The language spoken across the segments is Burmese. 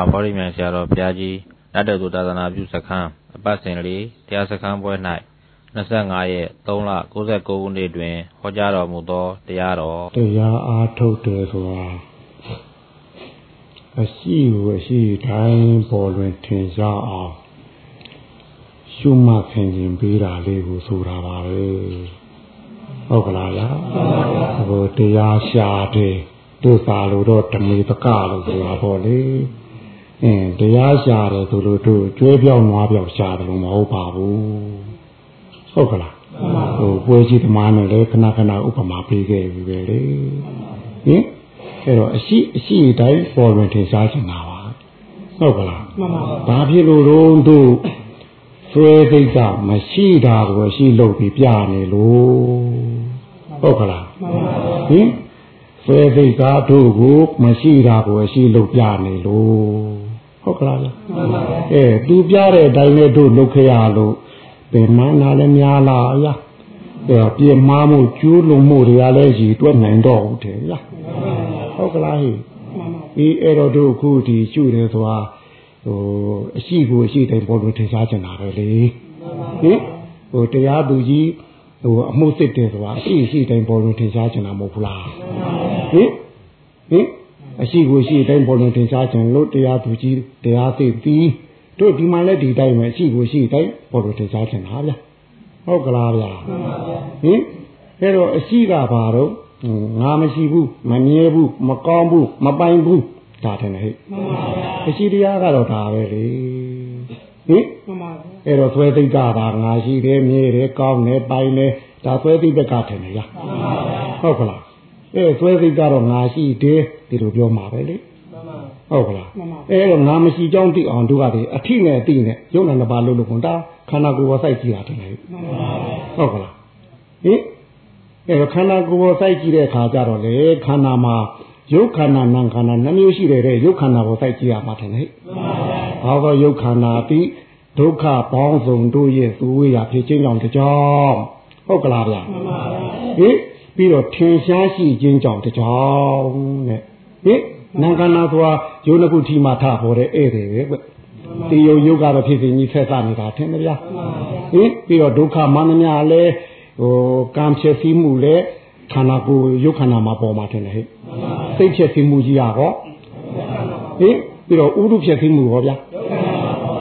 အဖော်ရိမြန်ဆရာတော်ဘုရားကြီးနတ်တော်သူသာသနာပြုစခန်းအပတ်စဉ်လေးတရားစခန်းပွဲ၌25ရက်3လ69ခုနှစ်တွင်ဟောကြားတော်မူသောတရားတော်တရားအားထုတ်တယ်ဆိုတာအရှိကိုအရှိတိုင်းပေါ်လွင်ထင်ရှားအောင်ရှုမှတ်ခင်ရင်ပေးတာလေးကိုဆိုတာပါပဲဟုတ်ကလားလားဟိုတရားရှာတယ်သူစာလို့တော့ဓမေပကလို့ဆိုတာပေါ့လေ အင်းတရားရှာတယ်ဆိုလို့တို့ကျွဲပြောင်းနွားပြောင်းရှာတယ်လို့မဟုတ်ပါဘူးဟုတ်ကလားဟိုပွဲကြီးသမားနဲ့လည်းခဏခဏဥပမာပေးခဲ့ပြီပဲလေဟင်အဲ့တော့အရှိအရှိတိုင်းပေါ်လွင်ထင်ရှားချင်တာပါဟုတ်ကလားမှန်ပါပါဘာဖြစ်လို့တော့တို့ဆွဲသိက္ခာမရှိတာကိုရှိလို့ပြီးပြနေလို့ဟုတ်ကလားမှန်ပါပါဟင်ဆွဲသိက္ခာတို့ကိုမရှိတာကိုရှိလို့ပြနေလို့ ဟုတ်ကလားဗျအဲသူပြတဲ့အတိုင်းနဲ့တို့လုပ်ခဲ့ရလို့ပင်မနာလည်းများလားအရာအဲပြေမားမှုကျူးလွန်မှုတွေကလည်းရည်တွက်နိုင်တော့ဟုတ်တယ်ဗျဟုတ်ကလားဟိအေးအဲ့တော့တို့အခုဒီရှုတယ်ဆိုတာဟိုအရှိကိုအရှိတိုင်းပေါ်လို့ထင်ရှားချင်တာပဲလေဟင်ဟိုတရားသူကြီးဟိုအမှုစစ်တယ်ဆိုတာအရှိအရှိတိုင်းပေါ်လို့ထင်ရှားချင်တာမဟုတ်ဘူးလားဟင်ဟင် အရှိကိုရှိတိုင်းပေါ်လို့ထင်ရှားခြင်းလို့တရားသူကြီးတရားသိပြီးတို့ဒီမှာလည်းဒီတိုင်းပဲအရှိကိုရှိတိုင်းပေါ်လို့ထင်ရှားခြင်းဟာဗျဟုတ်ကလားဗျဟင်အဲ့တော့အရှိကဘာတော့ငါမရှိဘူးမမြဲဘူးမကောင်းဘူးမပိုင်ဘူးဒါတယ်ဟဲ့အရှိတရားကတော့ဒါပဲလေဟင်အဲ့တော့သွဲသိက္ခာပါငါရှိတယ်မြဲတယ်ကောင်းတယ်ပိုင်တယ်ဒါသွဲသိက္ခာထင်တယ်ရဟုတ်ကလား အဲသွဲသိကတော့ငါရှိတယ်ဒီလိုပြောမှာပဲလေဟုတ်ကလားအဲတော့ငါမရှိကြောင်းသိအောင်တို့ကဒီအထိနဲ့သိနဲ့ရုပ်နာနှစ်ပါးလို့လို့ကွန်တာခန္ဓာကိုယ်ပေါ်စိုက်ကြည့်တာတယ်ဟုတ်ကလားဟင်အဲခန္ဓာကိုယ်ပေါ်စိုက်ကြည့်တဲ့အခါကျတော့လေခန္ဓာမှာရုပ်ခန္ဓာနာမ်ခန္ဓာနှမျိုးရှိတယ်တဲ့ရုပ်ခန္ဓာကိုစိုက်ကြည့်ရမှာတယ်ဟဲ့ဘာသောရုပ်ခန္ဓာပြီးဒုက္ခပေါင်းစုံတို့ရဲ့သူဝေးရာဖြစ်ခြင်းကြောင့်ကြောင်းဟုတ်ကလားဗျာဟင် ပြီးတော့ထင်ရှားရှိခြင်းကြောင့်တကြောင်တဲ့ဟင်နံခန္ဓာဆိုတာယုံတစ်ခုထီမှထပေါ်တဲ့ဧည့်တယ်ပဲကွဒီယုံယုတ်ကတော့ဖြစ်စဉ်ကြီးဆက်စနေတာထင်မလားဟင်ပြီးတော့ဒုက္ခမနမြလည်းဟိုကံဖြစ်စီမှုလည်းခန္ဓာကိုယ်ယုတ်ခန္ဓာမှာပေါ်မှာထင်တယ်ဟဲ့စိတ်ဖြစ်စီမှုကြီးရဟောဟင်ပြီးတော့ဥဒုဖြစ်စီမှုဟောဗျာ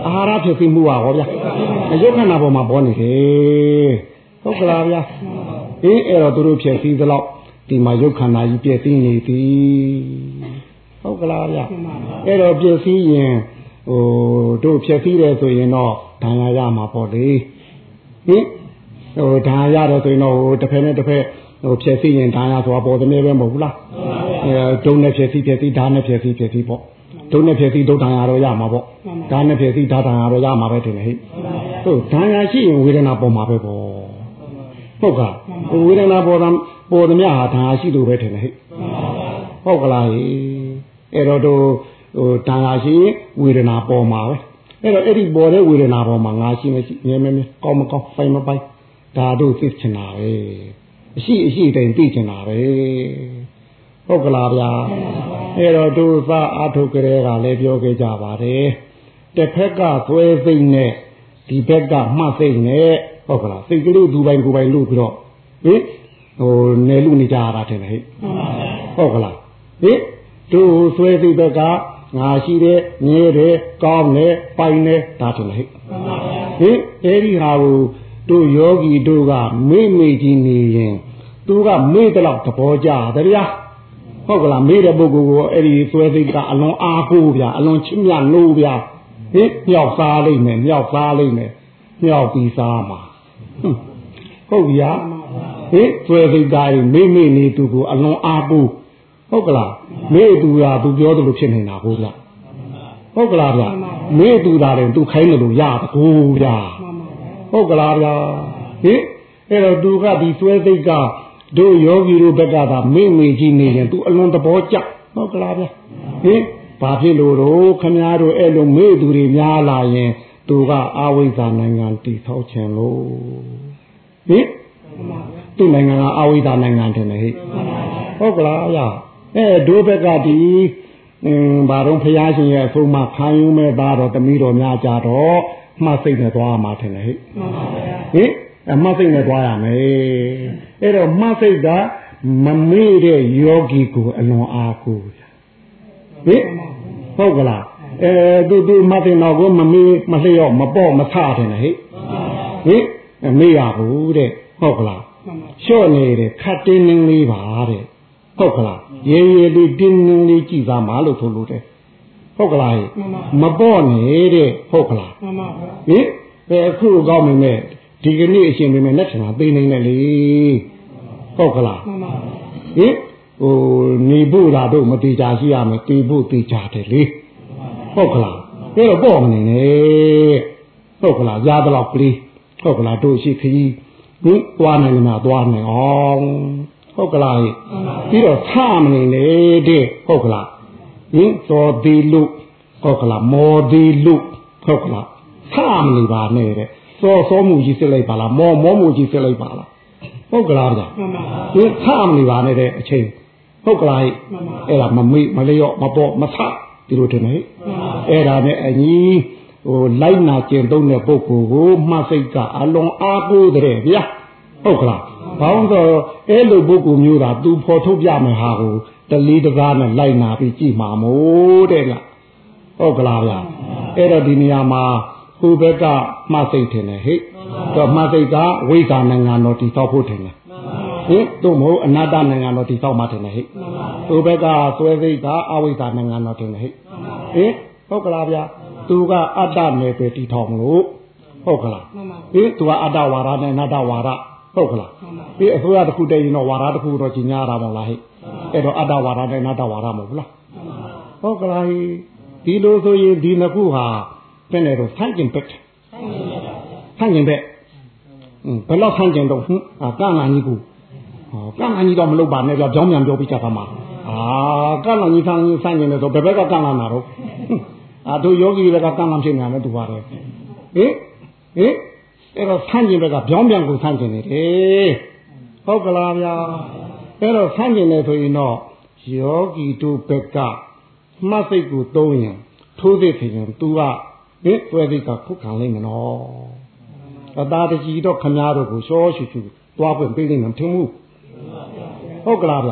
အာဟာရဖြစ်စီမှုဟောဗျာယုတ်ခန္ဓာပေါ်မှာပေါ်နေတယ် ဟုတ်ကလားဗျာအေးအဲ့တော့သူတို့ဖြစ်စည်းသလောက်ဒီမှာရုပ်ခန္ဓာကြီးပြည့်စည်နေသည်ဟုတ်ကလားဗျအဲ့တော့ပြည့်စည်ရင်ဟိုတို့ဖြစ်စည်းတယ်ဆိုရင်တော့ဒဏ်ရာရမှာပေါ့လေဟင်ဟိုဒဏ်ရာရတယ်ဆိုရင်တော့ဟိုတစ်ဖက်နဲ့တစ်ဖက်ဟိုဖြစ်စည်းရင်ဒဏ်ရာဆိုတာပေါ်တယ်ပဲမဟုတ်ဘူးလားအဲဒုံနဲ့ဖြစ်စည်းဖြစ်စည်းဓာတ်နဲ့ဖြစ်စည်းဖြစ်စည်းပေါ့ဒုံနဲ့ဖြစ်စည်းဒုဒဏ်ရာတော့ရမှာပေါ့ဓာတ်နဲ့ဖြစ်စည်းဓာတ်ဒဏ်ရာတော့ရမှာပဲတင်လေဟိဟုတ်ဒဏ်ရာရှိရင်ဝေဒနာပေါ်မှာပဲပေါ့ ဟုတ်ကဝေဒနာပေါ်တာပေါ်သမျှဟာဓာတ်ရှိလို့ပဲထင်တယ်ဟဲ့ဟုတ်ကလားဟိအဲ့တော့တို့ဟိုဓာတ်ရှိဝေဒနာပေါ်မှာပဲအဲ့တော့အဲ့ဒီပေါ်တဲ့ဝေဒနာပေါ်မှာငါရှိမရှိမြဲမြဲမြဲကောင်းမကောင်းပိုင်မပိုင်ဒါတို့သိချင်တာပဲအရှိအရှိတိုင်သိချင်တာပဲဟုတ်ကလားဗျာအဲ့တော့တို့သာအာထုတ်ကြတဲ့ကလည်းပြောခဲ့ကြပါတယ်တစ်ဖက်ကသွဲသိမ့်နဲ့ဒီဘက်ကမှတ်သိမ့်နဲ့ ဟုတ်ကလားစိတ်ကလေးဒူပိုင်ကိုပိုင်လို့ပြီးတော့ဟင်ဟိုနယ်လူနေကြရတာတယ်ဟဲ့ဟုတ်ကလားဟင်တို့ဆွဲသိဘက်ကငါရှိတယ်မြဲတယ်ကောင်းတယ်ပိုင်တယ်ဒါတယ်ဟဲ့ဟင်အဲဒီဟာကိုတို့ယောဂီတို့ကမေ့မေ့ကြီးနေရင်သူကမေ့တော့သဘောကျတယ်ဗျာဟုတ်ကလားမေ့တဲ့ပုဂ္ဂိုလ်ကိုအဲ့ဒီဆွဲသိကအလွန်အားကိုးဗျာအလွန်ချစ်မြတ်လို့ဗျာဟင်မြောက်စားလိမ့်မယ်မြောက်စားလိမ့်မယ်မြောက်ပြီးစားမှာ ဟုတ်ပြီဟာဟင်ဆွဲစိတ်သားရင်မိမိနေသူကိုအလွန်အားကိုးဟုတ်ကလားမေ့သူရာသူပြောသလိုဖြစ်နေတာဟုတ်လားဟုတ်ကလားဗျမေ့သူသားတယ်သူခိုင်းတယ်လို့ရတကူဗျာဟုတ်ကလားဗျာဟင်အဲ့တော့သူကဒီဆွဲစိတ်ကတို့ယောဂီတို့ဘက်ကသာမိမိကြီးနေရင်သူအလွန်သဘောကျဟုတ်ကလားဗျဟင်ဘာဖြစ်လို့တော့ခမားတို့အဲ့လိုမေ့သူတွေများလာရင် သူကအာဝိဇ္ဇာနိုင်ငံတည်ဆောက်ခြင်းလို့ဟင်သူ့နိုင်ငံကအာဝိဇ္ဇာနိုင်ငံတယ်ဟဲ့ဟုတ်ကလားဗျအဲဒိုးဘက်ကဒီဟအင်းဘာတော့ဖရာရှင်ရဲ့အဆုံးမခံယူမဲ့သားတော်တမီးတော်များကြတော့မှတ်စိတ်နဲ့သွားမှာထင်တယ်ဟဲ့မှန်ပါဗျာဟင်အမှတ်စိတ်နဲ့သွားရမယ်အဲ့တော့မှတ်စိတ်ကမမေ့တဲ့ယောဂီကိုအလွန်အားကိုးဟင်ဟုတ်ကလား အဲသူသူမှတ်တဲ့တော့ကိုမမေ့မလျော့မပေါ့မဆထင်တယ်ဟဲ့ဟင်မေ့ရဘူးတဲ့ဟုတ်ကလားလျှော့နေတယ်ခတ်တင်းတင်းလေးပါတဲ့ဟုတ်ကလားရေရေလေးတင်းတင်းလေးကြည်သားမှာလို့ဆိုလို့တဲ့ဟုတ်ကလားမပေါ့နေတဲ့ဟုတ်ကလားမှန်ပါဗျာဟင်ဘယ်အခုကောင်းမင်းမဲ့ဒီကနေ့အရှင်မင်းမဲ့လက်ထံသိနေတယ်လေဟုတ်ကလားမှန်ပါဟင်ဟိုနေဖို့လာတော့မတိကြရှိရမယ်တေဖို့တေကြတယ်လေ ဟုတ်ကလားဘယ်တော့ပေါ့မနေနဲ့ဟုတ်ကလားရားတော့ကလေးဟုတ်ကလားတို့ရှိခကြီးဟင်သွားနိုင်မှာသွားနိုင်အောင်ဟုတ်ကလားပြီးတော့ဆမနေနေတဲ့ဟုတ်ကလားဟင်သောသေးလို့ဟုတ်ကလားမောသေးလို့ဟုတ်ကလားဆမနေပါနဲ့တဲ့စောစောမှုကြီးစစ်လိုက်ပါလားမောမောမှုကြီးစစ်လိုက်ပါလားဟုတ်ကလားဗျာဟင်ဆမနေပါနဲ့တဲ့အချိန်ဟုတ်ကလားအဲ့ဒါမမေ့မလျော့မပေါ်မဆ ဒီလိုတင်နေအဲ့ဒါနဲ့အညီဟိုလိုက်နာကျင့်သုံးတဲ့ပုဂ္ဂိုလ်ကိုမှတ်စိတ်ကအလွန်အားကိုးတဲ့ဗျာဟုတ်ကလားဘောင်းဆိုအဲ့လိုပုဂ္ဂိုလ်မျိုးသာသူဖော်ထုတ်ပြမယ်ဟာကိုတလီတကားနဲ့လိုက်နာပြီးကြည်မှာမို့တဲ့ဗျဟုတ်ကလားဗျအဲ့တော့ဒီနေရာမှာဟိုဘက်ကမှတ်စိတ်ထင်တယ်ဟိတော့မှတ်စိတ်ကဝိဇာနိုင်ငံတော်တည်ဆောက်ဖို့ထင်တယ် ဟင်တို့မဟုတ်အနာတနိုင်ငံတော်တည်ဆောက်မှထင်တယ်ဟိဟိုဘက်ကသွဲစိတ်ကအဝိဇာနိုင်ငံတော်ထင်တယ်ဟိဟင်ဟုတ်ကလားဗျသူကအတ္တနယ်ပဲတည်ထောင်လို့ဟုတ်ကလားဟင်သူကအတ္တဝါဒနဲ့အနတ္တဝါဒဟုတ်ကလားပြီးအစိုးရတစ်ခုတည်းရင်တော့ဝါဒတစ်ခုတော့ကြီးညာတာမဟုတ်လားဟဲ့အဲ့တော့အတ္တဝါဒနဲ့အနတ္တဝါဒမဟုတ်ဘူးလားဟုတ်ကလားဒီလိုဆိုရင်ဒီနှစ်ခုဟာဘယ်နဲ့တော့ဆန့်ကျင်ဘက်ဆန့်ကျင်ဘက်อืมဘယ်တော့ဆန့်ကျင်တော့ဟင်အာကန့်လာကြီးကိုဟော ကန့်လာကြီးတော့မလုပ်ပါနဲ့ကြောင်းပြန်ပြောပြီးကြပါမှာအာကန့်လာကြီးဆန့်ဆန့်ကျင်တယ်ဆိုဘယ်ဘက်ကကန့်လာမှာတော့အာတို့ယောဂီတွေကကန့်လာဖြစ်နေတယ်တူပါတယ်ဟင်ဟင်အဲ့တော့ဆန့်ကျင်ဘက်ကပြောင်းပြန်ကိုဆန့်ကျင်နေတယ်ဟုတ်ကလားဗျာအဲ့တော့ဆန့်ကျင်နေဆိုရင်တော့ယောဂီတို့ဘက်ကမှတ်စိတ်ကိုသုံးရင်ထိုးစိတ်ဖြစ်ရင် तू ကဟင်တွဲစိတ်ကခုခံလိမ့်မယ်နော်အသာတကြီးတော့ခမားတို့ကိုရှောရှူရှူသွားပွင့်ပေးလိမ့်မယ်မထင်ဘူး ဟုတ်ကလားဗျ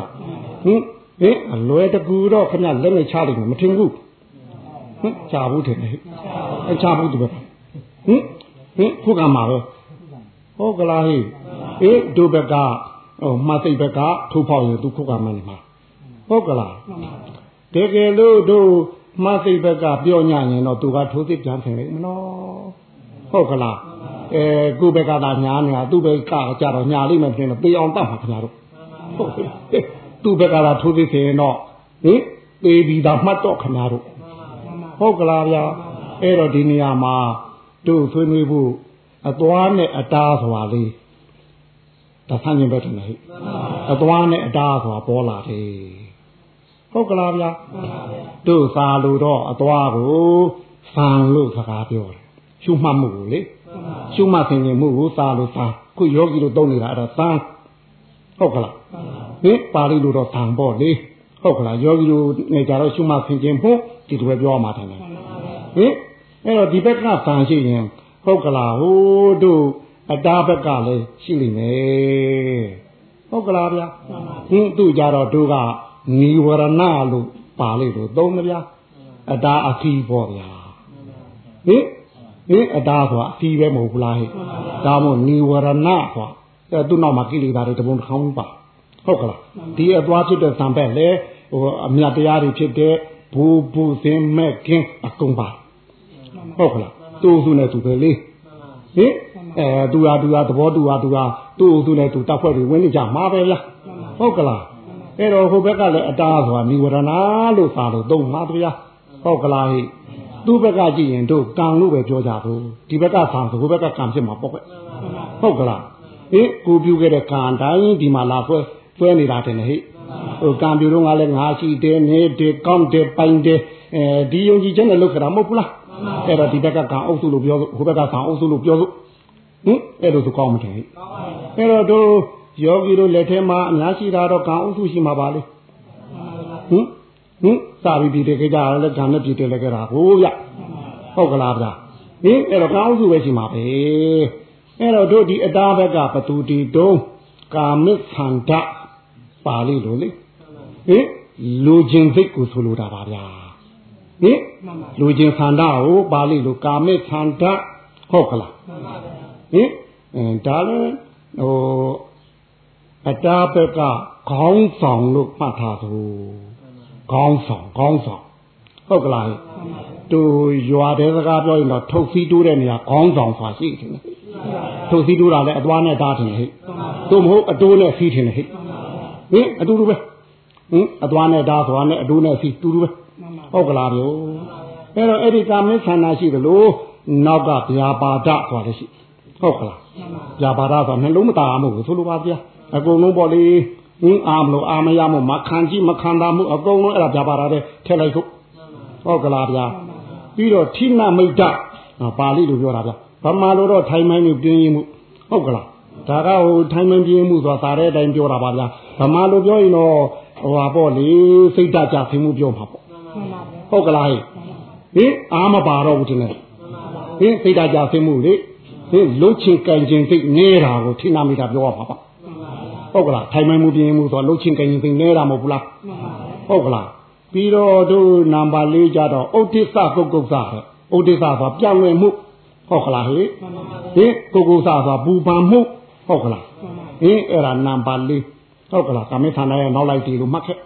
ဟင်ဟင်အလွယ်တကူတော့ခမားလက်နဲ့ချလိမ့်မယ်မထင်ဘူးဟင်ချဘူးထင်တယ်အချဘူးတူပဲဟင်ဟင်ခုခံမှာပဲဟုတ်ကလားဟိအေးတို့ဘက်ကဟိုမှတ်စိတ်ဘက်ကထိုးဖောက်ရင်သူခုခံမှနေမှာဟုတ်ကလားတကယ်လို့တို့မှတ်စိတ်ဘက်ကပြောညရင်တော့သူကထိုးစိတ်ပြန်ထင်လိမ့်မနော်ဟုတ်ကလား အဲကိုဘက်ကသာညာနေတာသူ့ဘက်ကကြတော့ညာလိမ့်မယ်ပြင်တော့ပေအောင်တတ်မှာခင်ဗျားတို့ဟုတ်သူ့ဘက်ကသာထိုးစိတ်ဆိုရင်တော့ဟင်ပေပြီးသားမှတ်တော့ခင်ဗျားတို့ဟုတ်ကလားဗျာအဲ့တော့ဒီနေရာမှာတို့ဆွေးနွေးဖို့အသွားနဲ့အတားဆိုတာလေးဒါဆန်းကျင်ဘက်ထင်တယ်ဟဲ့အသွားနဲ့အတားဆိုတာပေါ်လာတယ်ဟုတ်ကလားဗျာတို့သာလို့တော့အသွားကိုဆန်လို့စကားပြောတယ်ရှုမှတ်မှုကိုလေ ရှုမှတ်ဆင်ခြင်မှုကိုသာလို့သာခုယောဂီတို့သုံးနေတာအဲ့ဒါသံဟုတ်ကလားဟင်ပါဠိလိုတော့သံပေါ့လေဟုတ်ကလားယောဂီတို့နေကြတော့ရှုမှတ်ဆင်ခြင်မှုဒီလိုပဲပြောမှာတယ်ဟင်အဲ့တော့ဒီဘက်ကသံရှိရင်ဟုတ်ကလားဟိုတို့အတားဘက်ကလည်းရှိလိမ့်မယ်ဟုတ်ကလားဗျာဟင်းသူ့ကြတော့တို့ကနိဝရဏလို့ပါလိမ့်လို့သုံးမဗျာအတားအဖီးပေါ့ဗျာဟင် ဟင်အတားဆိုတာအဖီးပဲမဟုတ်ဘူးလားဟဲ့ဒါမို့နိဝရဏဆိုတာအဲသူ့နောက်မှာကိလေသာတွေတပုံတစ်ခေါင်းပါဟုတ်ကလားဒီအသွားဖြစ်တဲ့သံဘက်လေဟိုအမြတ်တရားတွေဖြစ်တဲ့ဘူဘူစင်မဲ့ကင်းအကုန်ပါဟုတ်ကလားတူစုနဲ့သူပဲလေဟင်အဲသူဟာသူဟာသဘောတူဟာသူဟာသူ့သူနဲ့သူတပ်ဖွဲ့တွေဝင်နေကြမှာပဲလားဟုတ်ကလားအဲ့တော့ဟိုဘက်ကလည်းအတားဆိုတာនិဝရဏလို့စာလို့သုံးမှာဗျာဟုတ်ကလားဟိ သူ့ဘက်ကကြည့်ရင်တို့ကံလို့ပဲပြောကြဘူးဒီဘက်ကဆံဆိုဟိုဘက်ကကံဖြစ်မှာပေါ့ကွဟုတ်ကလားဟင်ကိုပြုခဲ့တဲ့ကံတိုင်းဒီမှာလာဆွဲဆွဲနေတာတယ်ဟိဟိုကံပြုတော့ကလည်းငါရှိတယ်နေတယ်ကောင်းတယ်ပိုင်တယ်အဲဒီယုံကြည်ချက်နဲ့လုပ်ကြတာမဟုတ်ဘူးလားအဲ့တော့ဒီဘက်ကကံအုပ်စုလို့ပြောဟိုဘက်ကကံအုပ်စုလို့ပြောလို့ဟင်အဲ့လိုဆိုကောင်းမတယ်အဲ့တော့တို့ယောဂီတို့လက်ထဲမှာအများရှိတာတော့ကံအုပ်စုရှိမှာပါလေဟင် ဟင်စာပြီးပြည်တယ်ကြတယ်လည်းဓာနဲ့ပြည်တယ်လည်းကြတာကိုဗျဟုတ်ကလားဗျဟင်အဲ့တော့ကောင်းစုပဲရှိမှာပဲအဲ့တော့တို့ဒီအတားဘက်ကဘသူတီတုံးကာမိသန္တပါဠိလိုလေဟင်လူချင်းစိတ်ကိုဆိုလိုတာပါဗျာဟင်လူချင်းသန္တကိုပါဠိလိုကာမိသန္တဟုတ်ကလားဟင်အဲဒါလည်းဟိုအတားဘက်ကခေါင်းဆောင်လို့မှတ်ထားသူ ခေါင်းဆောင်ခေါင်းဆောင်ဟုတ်ကလားတူရွာတဲ့စကားပြောရင်တော့ထုတ်စီးတိုးတဲ့နေရာခေါင်းဆောင်ဆိုတာရှိတယ်ထုတ်စီးတိုးတာလည်းအသွားနဲ့တားတယ်ဟဲ့တို့မဟုတ်အတိုးနဲ့စီးတယ်ဟဲ့ဟင်အတူတူပဲဟင်အသွားနဲ့တားဆိုတာနဲ့အတိုးနဲ့စီးတူတူပဲဟုတ်ကလားဗျအဲ့တော့အဲ့ဒီကာမင်းဆန္ဒရှိသလိုနောက်ကဗျာပါဒဆိုတာလည်းရှိဟုတ်ကလားဗျာပါဒဆိုတာနှလုံးမသားမှုဆိုလိုပါဗျာအကုန်လုံးပေါ့လေ ဟင်းအာမလို့အာမရမို့မခံကြည့်မခံတာမှုအကုန်လုံးအဲ့ဒါဗျာပါဒတဲ့ထည့်လိုက်ခုဟုတ်ကလားဗျာပြီးတော့ထိနမိတ်တပါဠိလိုပြောတာဗျာဗမာလိုတော့ထိုင်မိုင်းကိုပြင်းရင်မှုဟုတ်ကလားဒါကဟိုထိုင်မိုင်းပြင်းမှုဆိုတာသာတဲ့အတိုင်းပြောတာပါဗျာဗမာလိုပြောရင်တော့ဟိုပါပေါ့လေစိတ်ဓာတ်ကြဆင်းမှုပြောမှာပေါ့ဟုတ်ကလားဟင်အာမပါတော့ဘူးတင်လေဟင်စိတ်ဓာတ်ကြဆင်းမှုလေဟင်လှုပ်ချင်ကန်ချင်စိတ်နေတာကိုထိနမိတ်တာပြောရမှာပါ ဟုတ်ကလားထိုင်မိုင်းမှုပြင်းမှုဆိုတော့လှုပ်ချင်ကန်ချင်စိတ်နေတာမဟုတ်ဘူးလားဟုတ်ကလားပြီးတော့တို့နံပါတ်၄ကြတော့ဥဒိစ္စကုတ်ကုတ်စတဲ့ဥဒိစ္စဆိုပြောင်းလဲမှုဟုတ်ကလားဟေ့ဟင်ကုတ်ကုတ်စဆိုပူပန်မှုဟုတ်ကလားဟင်အဲ့ဒါနံပါတ်၄ဟုတ်ကလားကာမိဌာနရဲ့နောက်လိုက်တီလို့မှတ်ခဲ့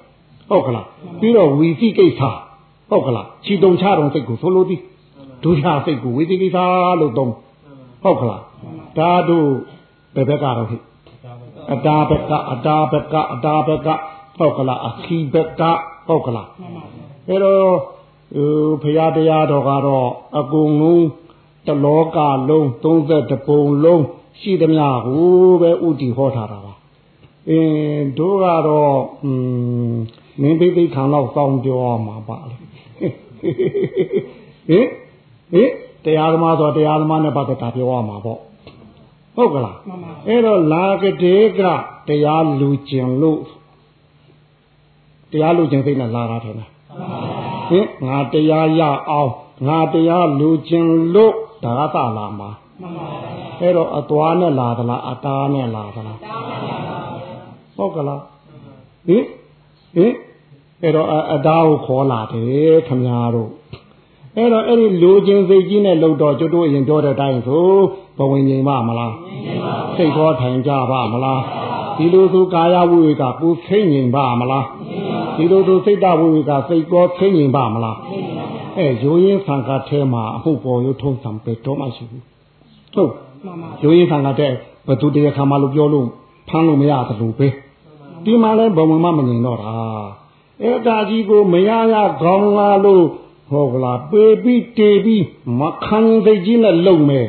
ဟုတ်ကလားပြီးတော့ဝီတိကိစ္စဟုတ်ကလားခြီတုံချတော်စိတ်ကိုဆိုလိုသည်ဒုရစိတ်ကိုဝီတိကိစ္စလို့သုံးဟုတ်ကလားဒါတို့ဘယ်ဘက်ကတော့ဟိ အတာဘက်ကအတာဘက်ကအတာဘက်ကဟုတ်ကလားအခီဘက်ကဟုတ်ကလားအဲတော့ဖရာတရားတော်ကတော့အကုန်လုံးတလောကလုံး30ပုံလုံးရှိသမျှကိုပဲဥတီဟောထားတာပါအင်းတို့ကတော့อืมမင်းသိသိခံတော့စောင်းပြောမှာပါလေဟင်ဟင်တရားသမားဆိုတရားသမားနဲ့ပတ်သက်တာပြောရမှာပေါ့ ဟုတ်ကလားအဲ့တော့လာကတဲ့ကတရားလူကျင်လို့တရားလူကျင်စိတ်နဲ့လာတာတယ်ဟင်ငါတရားရအောင်ငါတရားလူကျင်လို့ဒါကသလာမှာအဲ့တော့အသွားနဲ့လာသလားအတားနဲ့လာသလားဟုတ်ကလားဟင်ဟင်အဲ့တော့အတားကိုခေါ်လာတယ်ခမညာတို့အဲ့တော့အဲ့ဒီလူချင်းစိတ်ကြီးနဲ့လှုပ်တော့ကျွတ်တို့ရင်ပြောတဲ့အတိုင်းဆို ဘဝင်ငြိမ်ပါမလားစိတ်တော်ထိုင်ကြပါမလားဒီလိုဆိုကာယဝိဝေကပူခိမ့်ငြိမ်ပါမလားဒီလိုဆိုစိတ်တဝိဝေကစိတ်တော်ခိမ့်ငြိမ်ပါမလားအဲရိုးရင်းဆံကထဲမှာအမှုပေါ်ရုံထုံးစံပဲတော့မှရှိဘူးဟုတ်ရိုးရင်းဆံကတဲ့ဘသူတရားခံမလို့ပြောလို့ဖမ်းလို့မရသလိုပဲဒီမှာလဲဘဝင်မမငြိမ်တော့တာအဲကာကြီးကိုမရရခေါင်းလာလို့ဟုတ်ကလားပေပြီးတေပြီးမခံသိကြီးနဲ့လုံမယ်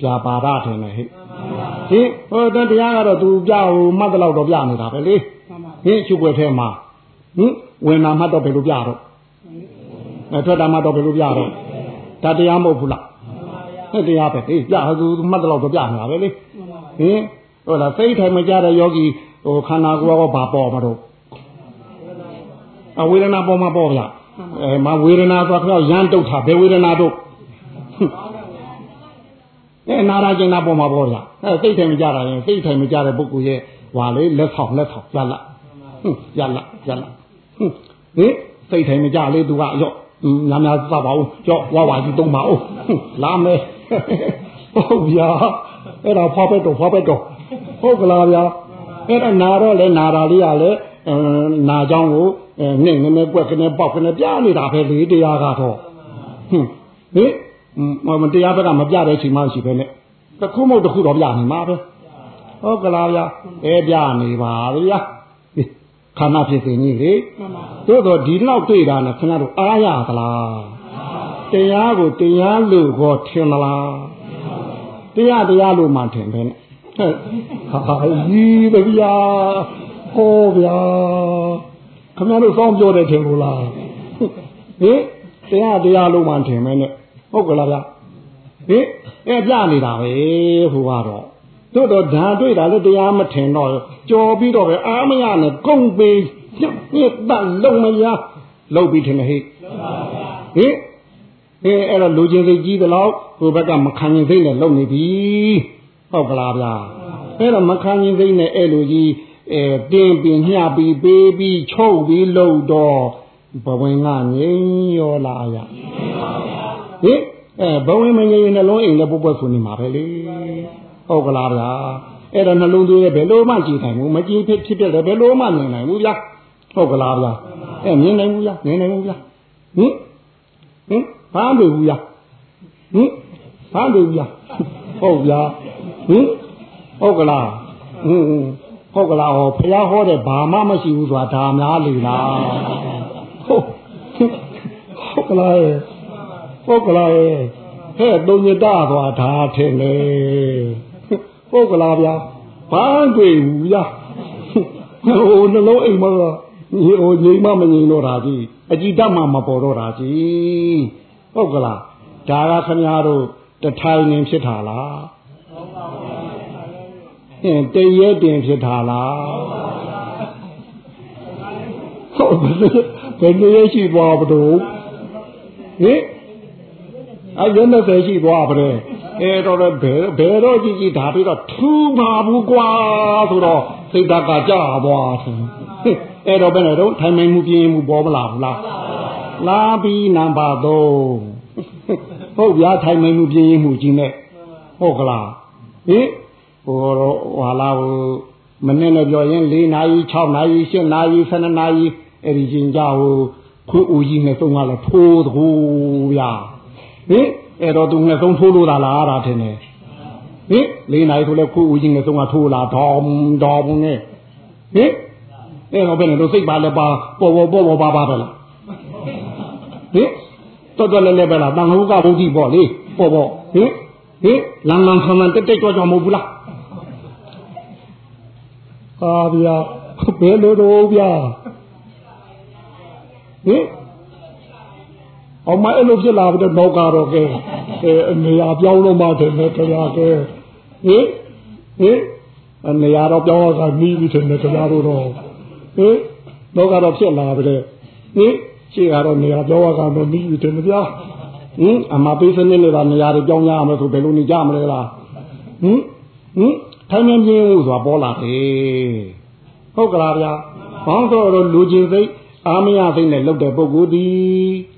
ပြပါရထင်တယ်ဟဲ့ဟင်ဟိုတရားကတော့သူပြဟိုမှတ်တော့တော့ပြနေတာပဲလေဟင်ချုပ်ွယ်ထဲမှာဟင်ဝင်လာမှတ်တော့ဘယ်လိုပြတော့အဲထွက်တာမှတ်တော့ဘယ်လိုပြတော့ဒါတရားမဟုတ်ဘူးလားဟဲ့တရားပဲဟေးပြဟိုသူမှတ်တော့တော့ပြနေတာပဲလေဟင်ဟုတ်လားစိတ်ထိုင်မကြတဲ့ယောဂီဟိုခန္ဓာကိုယ်ကဘာပေါ်မှာတော့အဝေဒနာပေါ်မှာပေါ်ဗျအဲမဝေဒနာဆိုတော့ရမ်းတုတ်တာဘယ်ဝေဒနာတို့ အဲနာရာကျင်နာပေါ်မှာပေါ်ဗျအဲစိတ်ထိုင်မကြတာရင်စိတ်ထိုင်မကြတဲ့ပုဂ္ဂိုလ်ရဲ့ဟွာလေလက်ဆောင်လက်ဆောင်ရလာဟွရလာရလာဟင်ဟင်စိတ်ထိုင်မကြလေသူကရော့များများစပါဦးကြော့ဝါဝါကြီးတုံးပါဦးလာမယ်ဟုတ်ဗျာအဲ့ဒါဖောက်ပဲတော့ဖောက်ပဲတော့ဟုတ်ကလားဗျာအဲ့ဒါနာတော့လေနာတာလေးကလည်းနာကြောင်းကိုနှိမ့်နေကွက်ကနေပေါက်ကနေပြနေတာပဲလေတရားကတော့ဟင်ဟင် မတရားဘက်ကမပြတဲ့အချိန်မှရှိပဲနဲ့တခုမဟုတ်တခုတော့ပြနေမှာပဲဟုတ်ကလားဗျာအဲပြနေပါဗျာခန္ဓာဖြစ်စဉ်ကြီးလေသို့တော့ဒီလောက်တွေ့တာနဲ့ခင်ဗျားတို့အားရသလားတရားကိုတရားလို့ဟောထင်မလားတရားတရားလို့မှထင်ပဲနဲ့ဟာကြီးပဲဗျာဟောဗျာခင်ဗျားတို့စောင်းပြောတယ်ထင်လို့လားဟင်တရားတရားလို့မှထင်မယ်နဲ့ ဟုတ်ကလားဗျဟင်အဲပြနေတာပဲဟိုကတော့တို့တော့ဓာတွေ့တာလည်းတရားမထင်တော့ကြော်ပြီးတော့ပဲအာမရနဲ့ကုံပေးညစ်ပတ်လုံးမရဟလှုပ်ပြီးထင်တယ်ဟိဟင်အဲအဲ့တော့လူချင်းစိတ်ကြီးသလောက်ဟိုဘက်ကမခံရင်စိတ်နဲ့လှုပ်နေပြီဟုတ်ကလားဗျာအဲ့တော့မခံရင်စိတ်နဲ့အဲ့လိုကြီးအဲတင်းပင်ညှပြီးပေးပြီးချုပ်ပြီးလှုပ်တော့ဘဝင်ကငြိမ်းရောလားရ ဟင်အဲဘဝင်မငြိမ်းရင်နှလုံးအိမ်လည်းပုတ်ပွက်ဆိုနေမှာပဲလေဟုတ်ကလားဗျာအဲ့တော့နှလုံးသွေးရဲ့ဘယ်လိုမှကြည်နိုင်ဘူးမကြည်ဖြစ်ဖြစ်တယ်ဘယ်လိုမှမြင်နိုင်ဘူးဗျာဟုတ်ကလားဗျာအဲမြင်နိုင်ဘူးဗျာမြင်နိုင်ဘူးဗျာဟင်ဟင်ဘာမှမတွေ့ဘူးဗျာဟင်ဘာမှမတွေ့ဘူးဗျာဟုတ်ဗျာဟင်ဟုတ်ကလားဟင်ဟုတ်ကလားဟောဖះဟောတဲ့ဘာမှမရှိဘူးဆိုတာဒါများလေလားဟုတ်ဟုတ်ကလား ဟုတ်ကလားဟဲ့တုံညတသွားဒါထင်လေဟုတ်ကလားဗျာဘာတွေ့ဘူးဗျာဟိုနှလုံးအိမ်မှာဟိုငြိမ်မမငြိမ်တော့တာကြီးအကြည်တတ်မှမပေါ်တော့တာကြီးဟုတ်ကလားဒါကခင်ဗျားတို့တထိုင်နေဖြစ်တာလားဟင်တရဲတင်ဖြစ်တာလားဟုတ်ဘယ်လိုရှိသွားဘတို့ဟင် အရင်နဲ့ပဲရှိသွားပါတဲ့အဲတော့ဘယ်ဘယ်တော့ကြည့်ကြည့်ဒါပြီးတော့ထူပါဘူးကွာဆိုတော့စိတ်ဓာတ်ကကြာသွားတယ်အဲ့တော့ဘယ်နဲ့တော့ထိုင်မှန်မှုပြင်းမှုပေါ်မလာဘူးလားလာပြီးနံပါတ်3ဟုတ်ဗျာထိုင်မှန်မှုပြင်းမှုကြီးနဲ့ဟုတ်ကလားဟင်ဟိုဟာလာဟိုမနေ့နဲ့ပြောရင်4နာရီ6နာရီ7နာရီ12နာရီအဲ့ဒီချင်းကြဟိုခွေးဦးကြီးနဲ့သုံးကလည်းထိုးတကူဗျာ ဟင်အဲ့တော့သူငှက်ဆုံးထိုးလို့လားလားတာထင်တယ်ဟင်၄နာရီဆိုလဲခွေးဦးကြီးငှက်ဆုံးကထိုးလာဒေါမ်ဒေါမ်နဲ့ဟင်အဲ့တော့ဘယ်နဲ့လို့စိတ်ပါလဲပါပေါ်ပေါ်ပေါ်ပေါ်ပါပါပဲလားဟင်တော်တော်လည်းလည်းပဲလားတန်ခါကဘုဒ္ဓပေါ့လေပေါ်ပေါ်ဟင်ဟင်လန်လန်ဆန်ဆန်တက်တက်ကြွကြွမဟုတ်ဘူးလားဟာဗျာဘယ်လိုတော့ဗျာဟင် အောင်မအဲ့လိုဖြစ်လာပြီးတော့နောက်ကတော့ကဲအဲနေရာပြောင်းလို့မှတယ်နဲ့တရားကဲဟင်ဟင်အနေရာတော့ပြောင်းတော့ကနီးပြီးတယ်နဲ့တရားတို့တော့ဟင်နောက်ကတော့ဖြစ်လာပြီလေဟင်ရှေ့ကတော့နေရာပြောင်းကတော့နီးပြီးတယ်ဗျာဟင်အမပေးစနစ်နဲ့ကနေရာတွေပြောင်းရမယ်ဆိုဘယ်လိုနေကြမလဲလားဟင်ဟင်ထိုင်မြင်ပြင်းလို့ဆိုတာပေါ်လာတယ်ဟုတ်ကလားဗျာဘောင်းတော့လူချင်းစိတ်အာမရစိတ်နဲ့လောက်တဲ့ပုဂ္ဂိုလ်ဒီ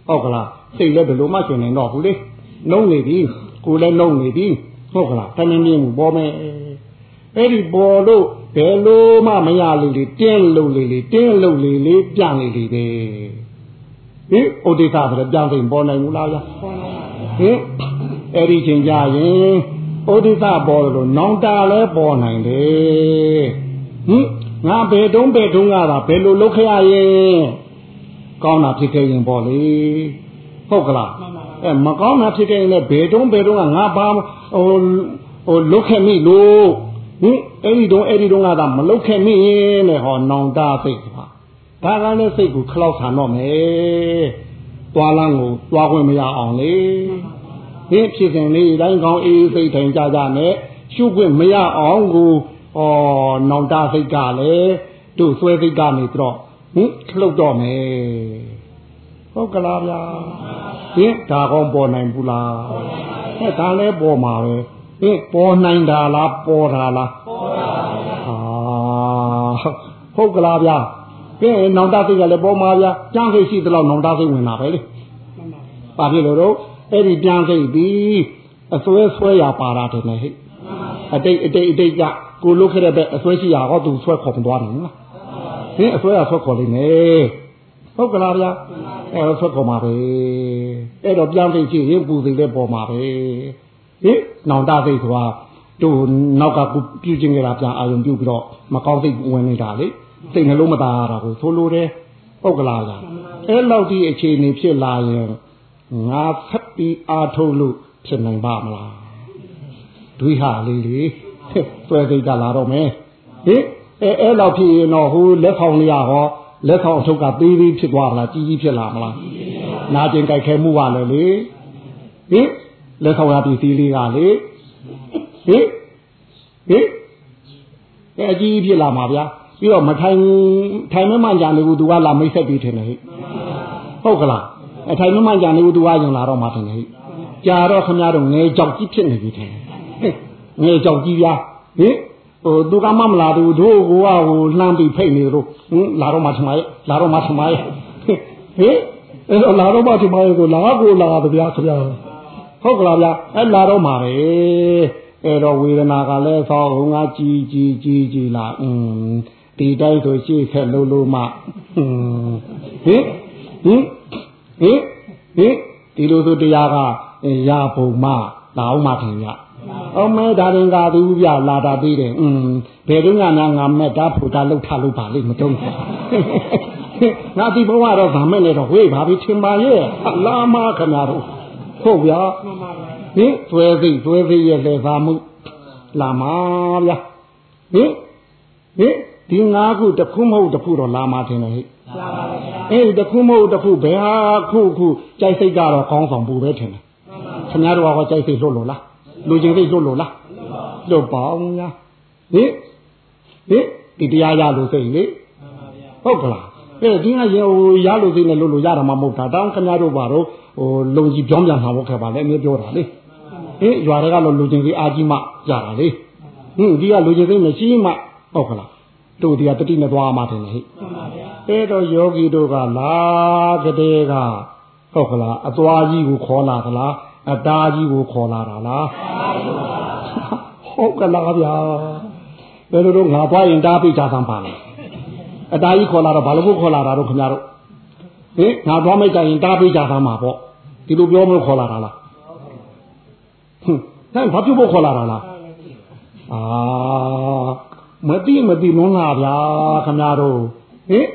ဟုတ်ကလား စိတ်လည်းဘယ်လိုမှရှင်နေတော့ဘူးလေနှုံးနေပြီကိုယ်လည်းနှုံးနေပြီဟုတ်ကလားတမင်းမြင်းပေါ်မယ်အဲ့ဒီပေါ်လို့ဘယ်လိုမှမရလို့လေတင်းလို့လေလေတင်းလို့လေလေပြန့်လေလေပဲဟင်ဥဒိသဆိုတော့ပြန့်စိတ်ပေါ်နိုင်ဘူးလားဗျာဟင်အဲ့ဒီချိန်ကြရင်ဥဒိသပေါ်လို့နောင်တာလည်းပေါ်နိုင်တယ်ဟင်ငါဘယ်တုံးဘယ်တုံးကသာဘယ်လိုလုပ်ခရရင်ကောင်းတာဖြစ်ခဲ့ရင်ပေါ့လေ ဟုတ်ကလားအဲမကောင်းတာဖြစ်ခဲ့ရင်လည်းဘယ်တုံးဘယ်တုံးကငါဘာဟိုဟိုလုတ်ခဲ့မိလို့ဟင်အဲ့ဒီတုံးအဲ့ဒီတုံးကသာမလုတ်ခဲ့မိရင်လေဟောနောင်တစိတ်ပါဒါကလည်းစိတ်ကိုခလောက်ဆန်တော့မယ်သွားလန်းကိုသွားခွင့်မရအောင်လေဟင်ဖြစ်စဉ်လေးတိုင်းကောင်းအေးစိတ်ထိုင်ကြကြနဲ့ရှုခွင့်မရအောင်ကိုဩနောင်တစိတ်ကလည်းတို့ဆွဲစိတ်ကနေတော့ဟင်လှုပ်တော့မယ် ဟုတ်ကလားဗျာဟင်ဒါကောင်းပေါ်နိုင်ဘူးလားဟဲ့ဒါလည်းပေါ်မှာပဲဟင်ပေါ်နိုင်တာလားပေါ်တာလားပေါ်တာပါဟာဟုတ်ကလားဗျာကဲနောင်တစိတ်ကလည်းပေါ်မှာဗျာကြမ်းစိတ်ရှိသလောက်နောင်တစိတ်ဝင်တာပဲလေပါပြီလို့တော့အဲ့ဒီကြမ်းစိတ်ပြီးအစွဲဆွဲရပါတာတယ်ဟဲ့အတိတ်အတိတ်အတိတ်ကကိုလုတ်ခဲ့တဲ့ဘက်အစွဲရှိရဟောသူဆွဲခေါ်မသွားနိုင်ဘူးလားဟင်အစွဲရဆွဲခေါ်လိမ့်မယ် ဟုတ်ကလားဗျာအဲ့တော့ဆွဲခေါ်မှာပဲအဲ့တော့ပြန်သိချင်ရင်ပူစိတ်လည်းပေါ်မှာပဲဟင်နောင်တသိဆိုတာတို့နောက်ကပြုကျင်ကြတာပြန်အာရုံပြုပြီးတော့မကောင်းစိတ်ဝင်နေတာလေစိတ်နှလုံးမသားရတာကိုဆိုလိုတယ်ဟုတ်ကလားဗျာအဲ့လောက်ဒီအခြေအနေဖြစ်လာရင်ငါဆက်ပြီးအားထုတ်လို့ဖြစ်နိုင်ပါမလားဒွိဟာလေးလေဆွဲစိတ်ကလာတော့မယ်ဟင်အဲအဲ့လောက်ဖြစ်ရင်တော့ဟိုလက်ဆောင်လေးရဟော လက်ဆောင်အထုပ်ကသေးသေးဖြစ်သွားမလားကြီးကြီးဖြစ်လာမလားနာကျင်ကြိုက်ခဲမှုကလည်းလေဟင်လက်ဆောင်ရပစ္စည်းလေးကလေဟင်ဟင်အဲအကြီးဖြစ်လာမှာဗျာပြီးတော့မထိုင်ထိုင်မမှန်ကြလေဘူးသူကလာမိတ်ဆက်ပြီးထင်တယ်ဟဲ့ဟဟုတ်ကလားအထိုင်မမှန်ကြနေဘူးသူကရင်လာတော့မှထင်တယ်ကြာတော့ခင်ဗျားတို့ငယ်ကြောက်ကြီးဖြစ်နေပြီထင်တယ်ငယ်ကြောက်ကြီးဗျာဟင် ဟိုသူကမှမလာသူတို့ကိုကဟိုလှမ်းပြီးဖိတ်နေတို့ဟင်လာတော့မှဆမားရဲ့လာတော့မှဆမားရဲ့ဟင်အဲ့တော့လာတော့မှဆမားရဲ့ကိုလာကိုလာဗျာခင်ဗျာဟုတ်ကလားဗျာအဲ့လာတော့မှပဲအဲ့တော့ဝေဒနာကလည်းဆောင်းဟိုငါကြည်ကြည်ကြည်ကြည်လာอืมဒီတိုင်းဆိုရှေ့ဆက်လို့လို့မှဟင်ဟင်ဟင်ဟင်ဒီလိုဆိုတရားကရာပုံမှလာအောင်မှခင်ဗျာ အောင်မဲဒါရင်ကသူပြလာတာပြီးတယ်อืมဘယ်တော့ငါငါမဲ့တာဖို့တာလောက်ထလောက်ပါလိမ့်မတုံးငါဒီဘဝတော့ဗာမဲ့လေတော့ဝေးပါပြီထင်ပါရဲ့လာမခဏတော့ဟုတ်ဗျာဟင်သွဲသိသွဲသိရဲ့လေသာမှုလာမှာဗျာဟင်ဟင်ဒီငါးခုတစ်ခုမဟုတ်တစ်ခုတော့လာမှာထင်တယ်ဟဲ့လာပါဗျာအေးတစ်ခုမဟုတ်တစ်ခုဘယ်ဟာခုခုကြိုက်စိတ်ကတော့ကောင်းဆောင်ပူပဲထင်တယ်ခင်ဗျားတို့ကကြိုက်စိတ်လွတ်လို့လား လူချင်းစိတ်လွတ်လို့လားလွတ်ပါအောင်ညာဟင်ဟင်ဒီတရားရလို့စိတ်လေဟုတ်ကလားအဲဒီကရေဟိုရလို့စိတ်နဲ့လွတ်လို့ရတာမှမဟုတ်တာတောင်းခင်ဗျားတို့ပါတော့ဟိုလုံကြီးပြောင်းပြန်မှာပေါ့ခဲ့ပါလေအမြဲပြောတာလေဟင်ရွာတွေကလို့လူချင်းစိတ်အာကြီးမှရတာလေဟင်ဒီကလူချင်းစိတ်မရှိမှဟုတ်ကလားတို့ဒီကတတိနဲ့သွားမှတယ်ဟဲ့အဲ့တော့ယောဂီတို့ကလာကတဲ့ကဟုတ်ကလားအသွားကြီးကိုခေါ်လာသလား အတားကြီးကိုခေါ်လာတာလားဟုတ်ကလားဗျာဘယ်လိုတော့ငါသွားရင်တားပြကြသမ်းပါလေအတားကြီးခေါ်လာတော့ဘာလို့ခေါ်လာတာတော့ခင်ဗျားတို့ဟင်ငါသွားမိတ်ကြရင်တားပြကြသမ်းပါပေါ့ဒီလိုပြောမလို့ခေါ်လာတာလားဟင်ဟဲ့ဘာပြုတ်ဖို့ခေါ်လာတာလားအာမတိမတိလုံးလာဗျာခင်ဗျားတို့ဟင်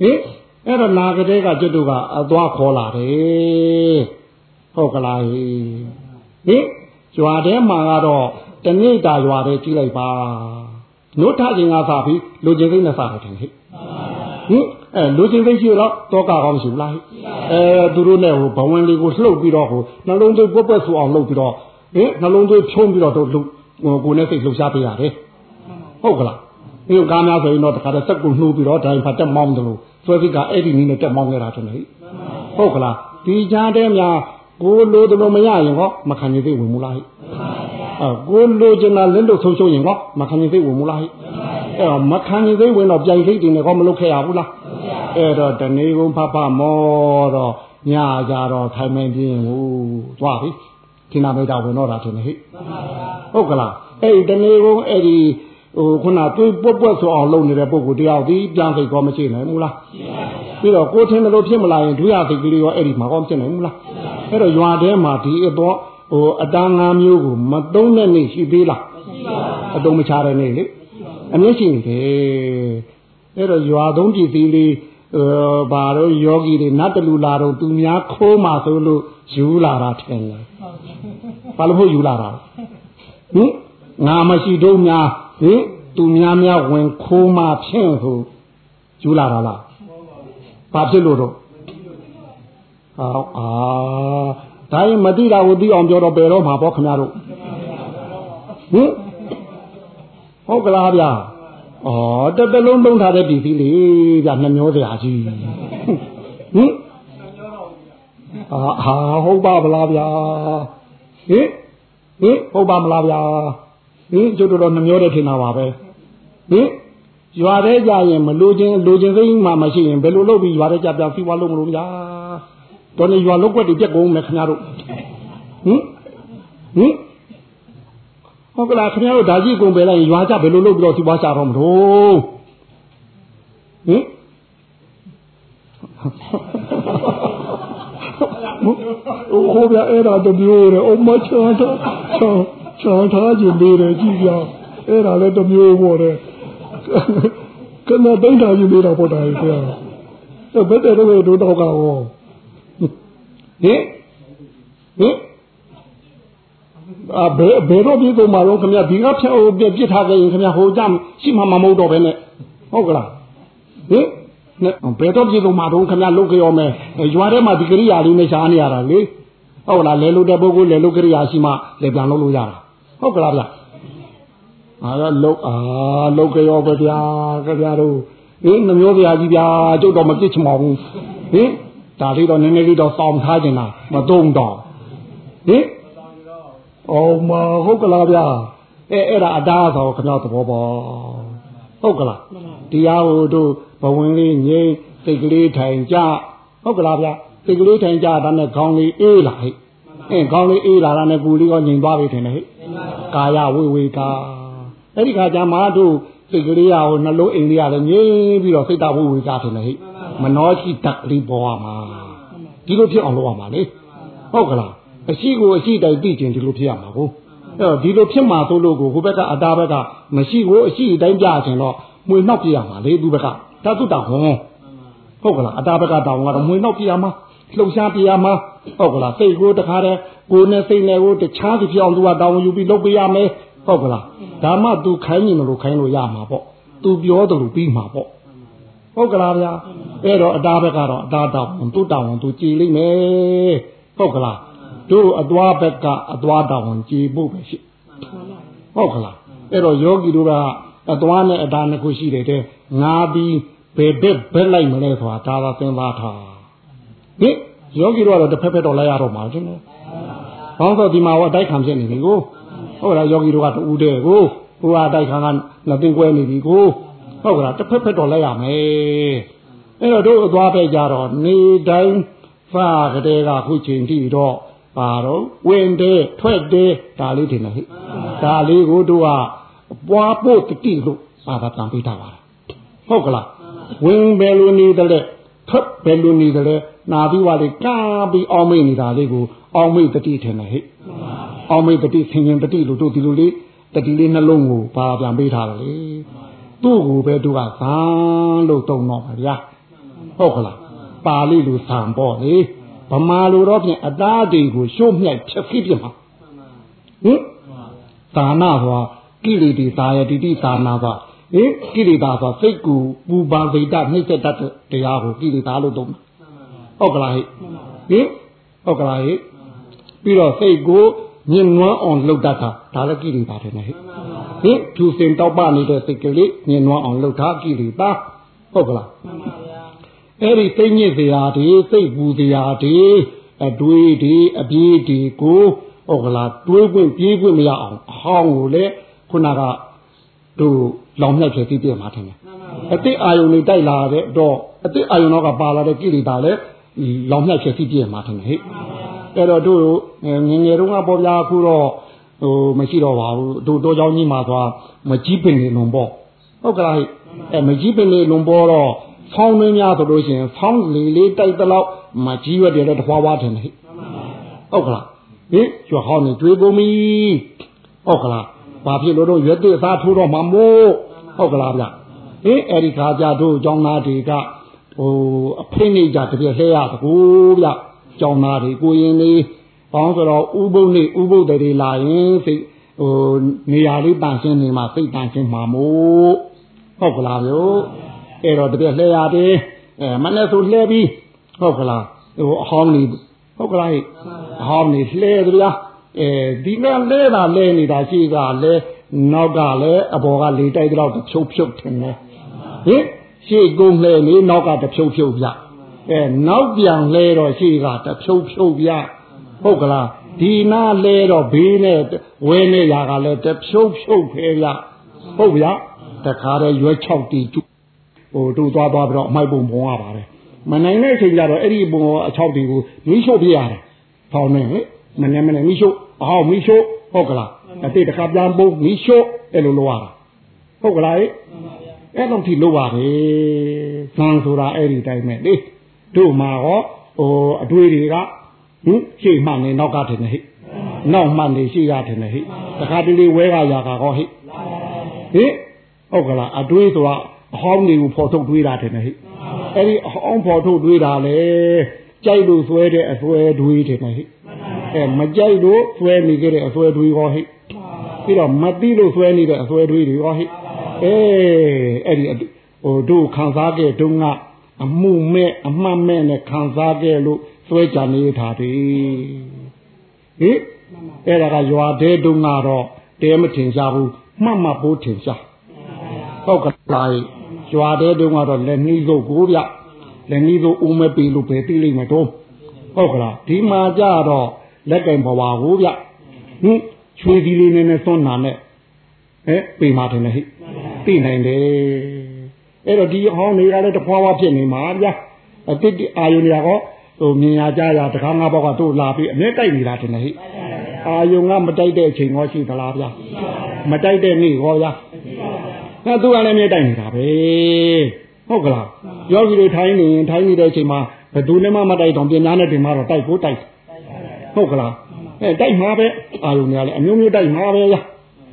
ဟင်အဲ့တော့လာကတဲ့ကကျွတ်တို့ကအသွားခေါ်လာတယ် ဟုတ်ကလားဟင်ကြွာထဲမှာကတော့တနေ့တာရွာတဲ့ကြည့်လိုက်ပါနှုတ်ထခြင်းကစားပြီးလူချင်းစိတ်နဲ့စားတယ်ဟဲ့ဟင်အဲလူချင်းစိတ်ရှိတော့တောကကောင်းရှိဘူးလားအဲသူတို့နဲ့ဟိုဘဝင်လေးကိုလှုပ်ပြီးတော့ဟိုနှလုံးသွေးပွက်ပွက်ဆူအောင်လှုပ်ပြီးတော့ဟင်နှလုံးသွေးဖြုံးပြီးတော့တို့ဟိုကိုယ်နဲ့စိတ်လှုပ်ရှားပေးရတယ်ဟုတ်ကလားဒီကားများဆိုရင်တော့တခါတည်းစက်ကိုနှိုးပြီးတော့ဒိုင်ဖတ်တက်မောင်းတယ်လို့ဆွဲဖိကအဲ့ဒီနည်းနဲ့တက်မောင်းခဲ့တာတယ်ဟဲ့ဟုတ်ကလားဒီကြားတဲ့များ ကိုလိုတယ်လို့မရရင်ဟောမခံရသေးဝင်မလားဟဲ့အဲကိုလိုချင်တာလက်လို့ဆုံးရှုံးရင်ဟောမခံရသေးဝင်မလားဟဲ့အဲမခံရသေးဝင်တော့ပြိုင်စိတ်တင်နေဟောမလုပ်ခဲ့ရဘူးလားအဲ့တော့တနေကုန်ဖဖမောတော့ညကြတော့ထိုင်မင်းပြင်းဟိုသွားပြီဒီနာမိတ်တာဝင်တော့တာထင်တယ်ဟဲ့ဟုတ်ကလားအဲ့ဒီတနေကုန်အဲ့ဒီ ဟိုခုနသွေးပွက်ပွက်ဆိုအောင်လုပ်နေတဲ့ပုံကိုတယောက်ဒီပြန်စိတ်ကောမရှိနိုင်ဘူးလားပြီးတော့ကိုထင်းတယ်လို့ဖြစ်မလာရင်ဒုရစိတ်ကလေးရောအဲ့ဒီမှာကောဖြစ်နိုင်ဘူးလားအဲ့တော့ရွာထဲမှာဒီအတော့ဟိုအတန်းငါးမျိုးကိုမသုံးတဲ့နေ့ရှိသေးလားအတုံးမချတဲ့နေ့လေအမျက်ရှိနေတယ်အဲ့တော့ရွာသုံးပြည်စည်းလေးဟိုဘာတော့ယောဂီတွေနတ်တလူလာတော့သူများခိုးမှဆိုလို့ယူလာတာထင်တယ်ဘာလို့ဖို့ယူလာတာဟင်ငါမရှိတော့များ ဟင်သူများများဝင်ခိုးမှဖြင့်ဆိုယူလာတာလားဘာဖြစ်လို့တော့ဟောအာဒါရင်မသိတာကိုသိအောင်ပြောတော့ဘယ်တော့မှာပေါ့ခင်ဗျားတို့ဟင်ဟုတ်ကလားဗျာဩတတလုံးလုံးထားတဲ့ပြည်စည်းလေဗျာနှမျောစရာကြီးဟင်အာဟာဟုတ်ပါဗလားဗျာဟင်ဟင်ဟုတ်ပါမလားဗျာ ဟင်ကျုပ်တို့တော့နှမျောတဲ့ထင်တာပါပဲဟင်ရွာထဲကြရင်မလိုခြင်းလိုခြင်းစိတ်မှမရှိရင်ဘယ်လိုလုပ်ပြီးရွာထဲကြပြန်စီးပွားလုပ်မလို့ဗျာတော်နေရွာလောက်ွက်တွေပြက်ကုန်မယ်ခင်ဗျားတို့ဟင်ဟင်ဟုတ်ကလားခင်ဗျားတို့ဓာကြီးကုန်ပဲလိုက်ရွာကြဘယ်လိုလုပ်ပြီးတော့စီးပွားချတော့မလို့ဟင်ဟိုဗျာအဲ့ဒါတမျိုးလေအမချာချာ ချာထားခြင်းလေးတယ်ကြည့်ကြအဲ့ဒါလည်းတမျိုးပေါ့တဲ့ကနပိန်းထားခြင်းလေးတော့ပေါ့တာကြီးဆရာအဲ့ဘယ်တဲ့တော့တို့တော့ကောဟင်ဟင်အာဘယ်ဘယ်တော့ပြေကုန်မှာတော့ခင်ဗျဒီကဖြတ်ဟိုပြစ်ထားခဲ့ရင်ခင်ဗျဟိုကြရှိမှမမဟုတ်တော့ပဲနဲ့ဟုတ်ကလားဟင်ဘယ်တော့ပြေကုန်မှာတော့ခင်ဗျလုတ်ကြောမယ်ရွာထဲမှာဒီကရိယာလေးနဲ့ရှားနေရတာလေဟုတ်လားလဲလို့တဲ့ပုဂ္ဂိုလ်လဲလို့ကရိယာရှိမှလဲပြန်လုပ်လို့ရတာ ဟုတ်ကလားဗျအာလုတ်အာလုတ်ကြောပဲဗျာခင်ဗျားတို့ဟင်နှမျိုးဗျာကြီးဗျာကျုပ်တော့မပြစ်ချင်ပါဘူးဟင်ဟဒါလေးတော့နည်းနည်းလေးတော့စောင့်ထားခြင်းလားမသုံးတော့ဟင်အော်မဟုတ်ကလားဗျာအဲအဲ့ဒါအတားဆိုခဏသဘောပေါဟုတ်ကလားတရားဟိုတို့ဘဝင်လေးငိမ့်စိတ်ကလေးထိုင်ကြဟုတ်ကလားဗျာစိတ်ကလေးထိုင်ကြတာနဲ့ခေါင်းလေးအေးလာဟဲ့အဲခေါင်းလေးအေးလာတာနဲ့ကိုယ်လေးကငြိမ်သွားပြီထင်တယ်ဟဲ့ ကာယဝိဝေကာအဲ့ဒီခါကျမှတို့စိတ်ကလေးရဟိုနှလုံးအိမ်လေးရတယ်ငြိမ်ပြီးတော့စိတ်တဝိဝေကာထင်တယ်ဟဲ့မနှောရှိတက်ကလေးပေါ်ရမှာဒီလိုဖြစ်အောင်လုပ်ရမှာလေဟုတ်ကလားအရှိကိုအရှိတိုင်းသိကျင်ဒီလိုဖြစ်ရမှာကိုအဲ့တော့ဒီလိုဖြစ်မှာသို့လို့ကိုဟိုဘက်ကအတားဘက်ကမရှိကိုအရှိတိုင်းပြခြင်းတော့မွေနှောက်ပြရမှာလေသူဘက်ကဓာတုတဟွန်းဟုတ်ကလားအတားဘက်ကတောင်ကတော့မွေနှောက်ပြရမှာလှုပ်ရှားပြရမှာ ဟုတ်ကလားစိတ်ကိုတခါတည်းကိုယ်နဲ့စိတ်နဲ့ကိုတခြားစီဖြစ်အောင်သူကတောင်းယူပြီးလုပ်ပေးရမယ်ဟုတ်ကလားဒါမှသူခိုင်းနေလို့ခိုင်းလို့ရမှာပေါ့သူပြောတယ်လို့ပြီးမှာပေါ့ဟုတ်ကလားဗျာအဲ့တော့အတားဘက်ကတော့အတားတောင်းသူတောင်းသူကြည်လိမ့်မယ်ဟုတ်ကလားတို့အသွားဘက်ကအသွားတောင်းကြည်ဖို့ပဲရှိဟုတ်ကလားအဲ့တော့ယောဂီတို့ကအသွားနဲ့အတားနှစ်ခုရှိတယ်တဲ့ငါပြီးဘယ်ဘက်ဘက်လိုက်မလဲဆိုတာဒါသာသင်သားထားဟင် ယောဂီတို့ကတော့တစ်ဖက်ဖက်တော့လိုက်ရတော့မှာချင်းနော်။ဘောင်းဆိုဒီမှာတော့အတိုက်ခံဖြစ်နေပြီကိုဟုတ်လားယောဂီတို့ကတူးတဲ့ကိုဟိုကအတိုက်ခံကငသိကွဲနေပြီကိုဟုတ်ကလားတစ်ဖက်ဖက်တော့လိုက်ရမယ်။အဲ့တော့တို့အသွားပဲကြတော့နေတိုင်းဖာကတဲ့ကခုချိန်ထိတော့ပါတော့ဝင်တဲ့ထွက်တဲ့ဒါလေးတင်တယ်ဟိဒါလေးကိုတို့ကပွားဖို့တတိလို့ပါတာတန်ပေးတာပါဟုတ်ကလားဝင်ဘယ်လိုနေတယ် လဲထွက်ဘယ်လိုနေတယ်လဲနာပြီးွားလေးကားပြီးအောင်မိနေတာလေးကိုအောင်မိတတိထင်တယ်ဟိအောင်မိတတိဆင်ရင်တတိလို့တို့ဒီလိုလေးတတိလေးနှလုံးကိုပါပြန်ပေးထားတယ်လေသူ့ကိုပဲတို့ကဇာလို့တုံတော့ပါဗျာဟုတ်ကလားပါဠိလိုဇံပေါ့လေဗမာလိုတော့ဖြင့်အသားတွေကိုရှုံ့မြိုက်ဖြက်ဖြစ်ပြမှာဟင်သာနာဟောကိလေသာယတိတိသာနာပါ ဟင်ကိလေသာဆိုစိတ်ကူပူပါစိတ်တနှိမ့်သက်တတ်တဲ့တရားကိုကိလေသာလို့သုံးဟုတ်ကလားဟိဟင်ဟုတ်ကလားဟိပြီးတော့စိတ်ကိုညင်နွမ်းအောင်လှုပ်တတ်တာဒါလည်းကိလေသာတယ်နဲ့ဟိဟင်ဖြူစင်တောက်ပနေတဲ့စိတ်ကလေးညင်နွမ်းအောင်လှုပ်တာကိလေသာဟုတ်ကလားအဲ့ဒီစိတ်ညစ်စရာတွေစိတ်ပူစရာတွေအတွေးတွေအပြေးတွေကိုဟုတ်ကလားတွေးခွင့်ပြေးခွင့်မရအောင်အဟောင်းကိုလည်းခုနကတို့ လောင်မြတ်ဖြစ်ပြီးပြမှာထင်တယ်အတိအာယုန်တွေတိုက်လာတဲ့တော့အတိအာယုန်တော့ကပါလာတဲ့ကိလေသာလည်းလောင်မြတ်ဖြစ်ပြီးပြမှာထင်တယ်ဟဲ့အဲ့တော့တို့ငငယ်တုန်းကပေါ်ပြအခုတော့ဟိုမရှိတော့ပါဘူးတို့တော့เจ้าကြီးမှာသွားမကြီးပင်နေလုံးပေါ့ဟုတ်ကလားဟဲ့အဲမကြီးပင်နေလုံးပေါ်တော့ဖောင်းမင်းများဆိုလို့ရှိရင်ဖောင်းလေလေးတိုက်တလောက်မကြီးရွက်တယ်လည်းတဖွာဖွာထင်တယ်ဟဲ့ဟုတ်ကလားဟင်ကျွဟောင်းနေတွေးကုန်ပြီဟုတ်ကလားဘာဖြစ်လို့တော့ရွက်သေးစားထိုးတော့မှာမို့ ဟုတ်ကလားဗျဟင်အဲ့ဒီခါကျတို့ကျောင်းသားတွေကဟိုအဖိနေကြတပြည့်လှဲရသကိုဗျကျောင်းသားတွေကိုရင်လေးပေါင်းဆိုတော့ဥပုပ်နေဥပုပ်တွေလာရင်စိတ်ဟိုနေရာလေးတန်ရှင်းနေမှာစိတ်တန်ရှင်းမှာမို့ဟုတ်ကလားဗျအဲ့တော့တပြည့်လှဲရတယ်အဲမနဲ့ဆိုလှဲပြီးဟုတ်ကလားဟိုအဟောင်းနေဟုတ်ကလားအဟောင်းနေလှဲတယ်ဗျာအဲဒီကလဲတာလဲနေတာရှိကလဲ နောက်ကလည်းအပေါ်ကလေတိုက်တော့ဖြုတ်ဖြုတ်ထင်တယ်ဟင်ရှေ့ကုန်းလဲနေနောက်ကတဖြုတ်ဖြုတ်ပြအဲနောက်ပြန်လဲတော့ရှေ့ကတဖြုတ်ဖြုတ်ပြဟုတ်ကလားဒီနာလဲတော့ဘေးနဲ့ဝဲနေရကလည်းတဖြုတ်ဖြုတ်ဖဲပြဟုတ်ဗျာတခါတည်းရွက်6တီကျဟိုတို့သွားသွားပြီးတော့အမိုက်ပုံပုံရပါတယ်မနိုင်တဲ့အချိန်ကျတော့အဲ့ဒီပုံအ6တီကိုမိရှုပ်ပြရတယ်ဖောင်းနေဟဲ့မနေ့မနေ့မိရှုပ်အဟောမိရှုပ်ဟုတ်ကလား အတိတ်တစ်ခါပြန်ပုံမိရှုပ်အဲ့လိုလုပ်ရတာဟုတ်ကလားဟဲ့အဲ့တော့ဒီလုပ်ရတယ်ဇန်ဆိုတာအဲ့ဒီတိုင်းပဲလေတို့မှာဟောဟိုအတွေ့တွေကဟင်ရှေ့မှနေနောက်ကထင်တယ်ဟဲ့နောက်မှနေရှေ့ကထင်တယ်ဟဲ့တခါတလေဝဲကရာကဟောဟဲ့ဟင်ဟုတ်ကလားအတွေ့ဆိုတာအဟောင်းတွေကိုဖော်ထုတ်တွေးတာထင်တယ်ဟဲ့အဲ့ဒီအဟောင်းဖော်ထုတ်တွေးတာလေကြိုက်လို့ဆွဲတဲ့အဆွဲတွေးထင်တယ်ဟဲ့အဲမကြိုက်လို့ဆွဲနေကြတဲ့အဆွဲတွေးဟောဟဲ့ ပြီးတော့မသိလို့ဆွဲနေတဲ့အဆွဲတွေးတွေဟောဟဲ့အေးအဲ့ဒီဟိုတို့ခံစားခဲ့တုန်းကအမှုမဲ့အမှတ်မဲ့နဲ့ခံစားခဲ့လို့ဆွဲကြနေတာတည်းဟိအဲ့ဒါကရွာတဲတုန်းကတော့တဲမထင်ရှားဘူးမှတ်မှပိုးထင်ရှားဟုတ်ကလားရွာတဲတုန်းကတော့လက်နှီးလို့ကိုဗျလည်းနီးသို့ဦးမပေလို့ပဲသိလိမ့်မယ်တော့ဟုတ်ကလားဒီမှာကြတော့လက်ကင်ဘဝကိုဗျဟင် ချွေဒီလေးနဲ့နဲ့သွန်းနာနဲ့ဟဲ့ပေမာတယ်ဟိသိနိုင်တယ်အဲ့တော့ဒီဟောင်းတွေကလည်းတဖွာဖွာဖြစ်နေမှာဗျအတိတ်အာယုန်တွေကဟိုမြင်ရကြရတကားငါးဘောက်ကတို့လာပြီးအမြဲတိုက်နေတာတင်ဟိအာယုန်ကမတိုက်တဲ့အချိန်ရောရှိသလားဗျမတိုက်တဲ့နေ့ရောဗျအဲသူကလည်းအမြဲတိုက်နေတာပဲဟုတ်ကလားယောဂီတွေထိုင်းနေထိုင်းနေတဲ့အချိန်မှာဘယ်သူနဲ့မှမတိုက်တော့ပညာနဲ့တင်မှတော့တိုက်ဖို့တိုက်ဟုတ်ကလား အဲတိုက်မှာပဲအာယုန်များလည်းအမျိုးမျိုးတိုက်မှာပဲဗျ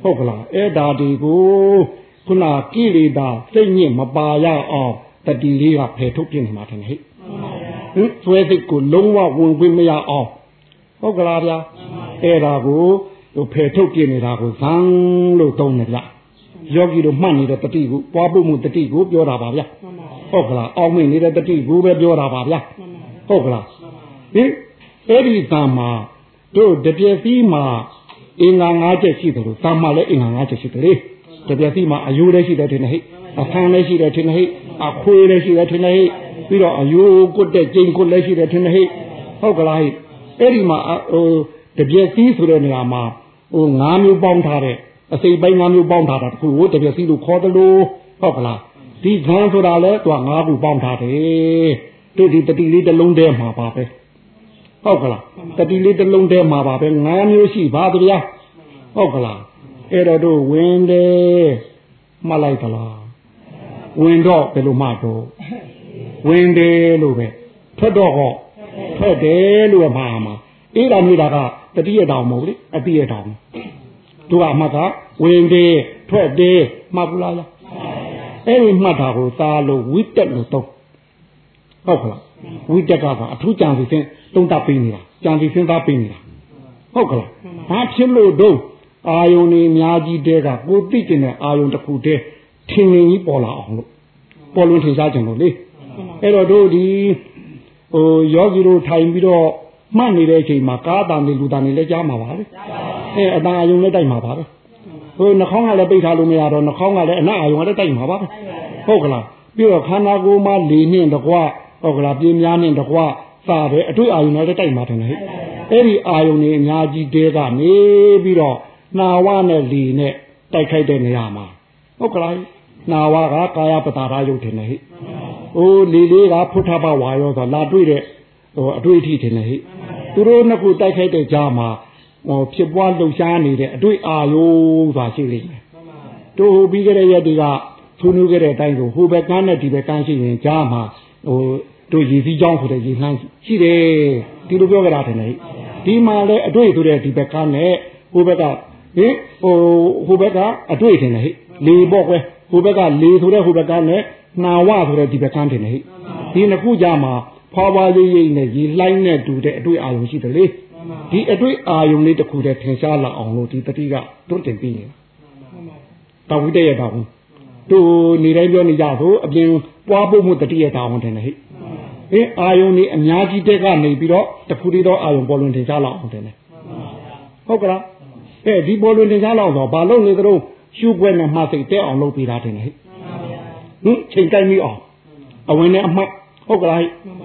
ဟုတ်ကလားအဲ့ဒါဒီကိုခုနကိလေသာစိတ်ညစ်မပါရအောင်တတိလေးကဖယ်ထုတ်ပြနေမှာတယ်ဟဲ့ဟင်သွဲစိတ်ကိုလုံးဝဝင်ခွင့်မရအောင်ဟုတ်ကလားဗျာအဲ့ဒါကိုဖယ်ထုတ်ပြနေတာကိုဇံလို့သုံးတယ်ဗျယောဂီတို့မှတ်နေတဲ့တတိကိုပွားဖို့မှုတတိကိုပြောတာပါဗျာဟုတ်ကလားအောင်းမင်းနေတဲ့တတိကိုပဲပြောတာပါဗျာဟုတ်ကလားဟင်အဲ့ဒီသံမှာ တို့တပြည့်စည်းမှာအင်္ဂါ၅ချက်ရှိတယ်လို့သံမှာလည်းအင်္ဂါ၅ချက်ရှိတယ်လေတပြည့်စည်းမှာအယိုးလည်းရှိတယ်ထင်တယ်ဟဲ့အဖမ်းလည်းရှိတယ်ထင်တယ်ဟဲ့အခွေးလည်းရှိတယ်ထင်တယ်ဟဲ့ပြီးတော့အယိုးကွတ်တဲ့ကျိန်ကွတ်လည်းရှိတယ်ထင်တယ်ဟဲ့ဟုတ်ကလားဟဲ့အဲ့ဒီမှာဟိုတပြည့်စည်းဆိုတဲ့နေရာမှာဟို၅မျိုးပေါင်းထားတဲ့အစိပ်ပိုင်း၅မျိုးပေါင်းထားတာတခုကိုတပြည့်စည်းလို့ခေါ်တယ်လို့ဟုတ်ကလားဒီဇန်ဆိုတာလဲသူက၅ခုပေါင်းထားတယ်တို့ဒီတတိလေးတစ်လုံးတည်းမှာပါပဲ ဟုတ်ကလားတတိလေးတစ်လုံးတည်းမှာပါပဲ၅မျိုးရှိပါဗျာဟုတ်ကလားအဲ့တော့တို့ဝင်တယ်မှတ်လိုက်သလားဝင်တော့ဘယ်လိုမှတော့ဝင်တယ်လို့ပဲထွက်တော့ဟောထွက်တယ်လို့မှာမှာအေးတာမိတာကတတိယတောင်မဟုတ်လေအတိယတောင်တို့ကမှတ်ကဝင်တယ်ထွက်တယ်မှတ်ဘူးလားအဲ့ဒီမှတ်တာကိုသာလို့ဝိတက်လို့တော့ဟုတ်ကလား ဝိတက်ကအထူးကြံစီစဉ်တုံးတပေးနေတာကြံစီစဉ်သားပေးနေတာဟုတ်ကလားဘာဖြစ်လို့တော့အာယုန်နေအများကြီးတဲကကိုသိကျင်တဲ့အာယုန်တစ်ခုတည်းထင်ရင်ကြီးပေါ်လာအောင်လို့ပေါ်လွင်ထင်ရှားကြတယ်လို့လေအဲ့တော့တို့ဒီဟိုယောဂီတို့ထိုင်ပြီးတော့မှတ်နေတဲ့အချိန်မှာကားတာနေလူတာနေလည်းကြားမှာပါလေအဲအတန်အာယုန်လည်းတိုက်မှာပါပဲဟိုနှာခေါင်းကလည်းပိတ်ထားလို့မရတော့နှာခေါင်းကလည်းအနက်အာယုံကလည်းတိုက်မှာပါပဲဟုတ်ကလားပြီးတော့ခန္ဓာကိုယ်မှာလေနှင့်တကွ ဟုတ်ကလားပြင်းများနှင့်တကွစတယ်အတွေ့အာယုံလည်းတိုက်မှာတယ်ဟဲ့အဲ့ဒီအာယုံတွေအများကြီးတဲကနေပြီးတော့နာဝနဲ့လေနဲ့တိုက်ခိုက်တဲ့နေရာမှာဟုတ်ကလားနာဝကကာယပတာရယုတ်တယ်ဟဲ့ဟိုလေလေးကဖုထဘဝါရောဆိုလာတွေ့တဲ့ဟိုအတွေ့အထိတယ်ဟဲ့သူတို့နှစ်ခုတိုက်ခိုက်တဲ့ကြားမှာဟိုဖြစ်ပွားလှုပ်ရှားနေတဲ့အတွေ့အာယုဆိုတာရှိလိမ့်မယ်တို့ပြီးကြတဲ့ရက်တွေကသူနူးကြတဲ့အတိုင်းကိုဟိုဘက်ကန်းနဲ့ဒီဘက်ကန်းရှိရင်ကြားမှာဟို တို့ရည်စည်းကြောင်းဆိုတဲ့ရည်နှမ်းရှိတယ်ဒီလိုပြောကြတာတယ်လေဒီမှာလည်းအတွေ့ဆိုတဲ့ဒီဘက်ကန်းနဲ့ဟိုဘက်ကဟင်ဟိုဟိုဘက်ကအတွေ့တယ်လေလေပေါ့ကွယ်ဟိုဘက်ကလေဆိုတဲ့ဟိုဘက်ကန်းနဲ့နာဝဆိုတဲ့ဒီဘက်ကန်းတယ်လေဒီနှစ်ခုကြားမှာဖွာဖွာလေးရိပ်နဲ့ရေလှိုင်းနဲ့တူတဲ့အတွေ့အာရုံရှိတယ်လေဒီအတွေ့အာယုံလေးတစ်ခုတည်းထင်ရှားလာအောင်လို့ဒီတတိကတွန့်တင်ပြီးနေတာတောင်ဝိတရဲ့တောင်သူနေတိုင်းပြောနေကြဆိုအပြင်ပွားဖို့မှုတတိယတောင်တယ်ဟဲ့ အင်းအာယုံနေအများကြီးတက်ကနေပြီးတော့တခုတည်းတော့အာယုံပေါ်လွင်ထင်ရှားလာအောင်တယ်ဟုတ်ကလားအဲဒီပေါ်လွင်ထင်ရှားလာအောင်တော့ဘာလို့နေသလိုရှုပွဲနဲ့မှစိတ်တက်အောင်လုပ်ပေးတာတယ်ဟဲ့ဟင်ချိန်ကိုက်မိအောင်အဝင်နဲ့အမှတ်ဟုတ်ကလား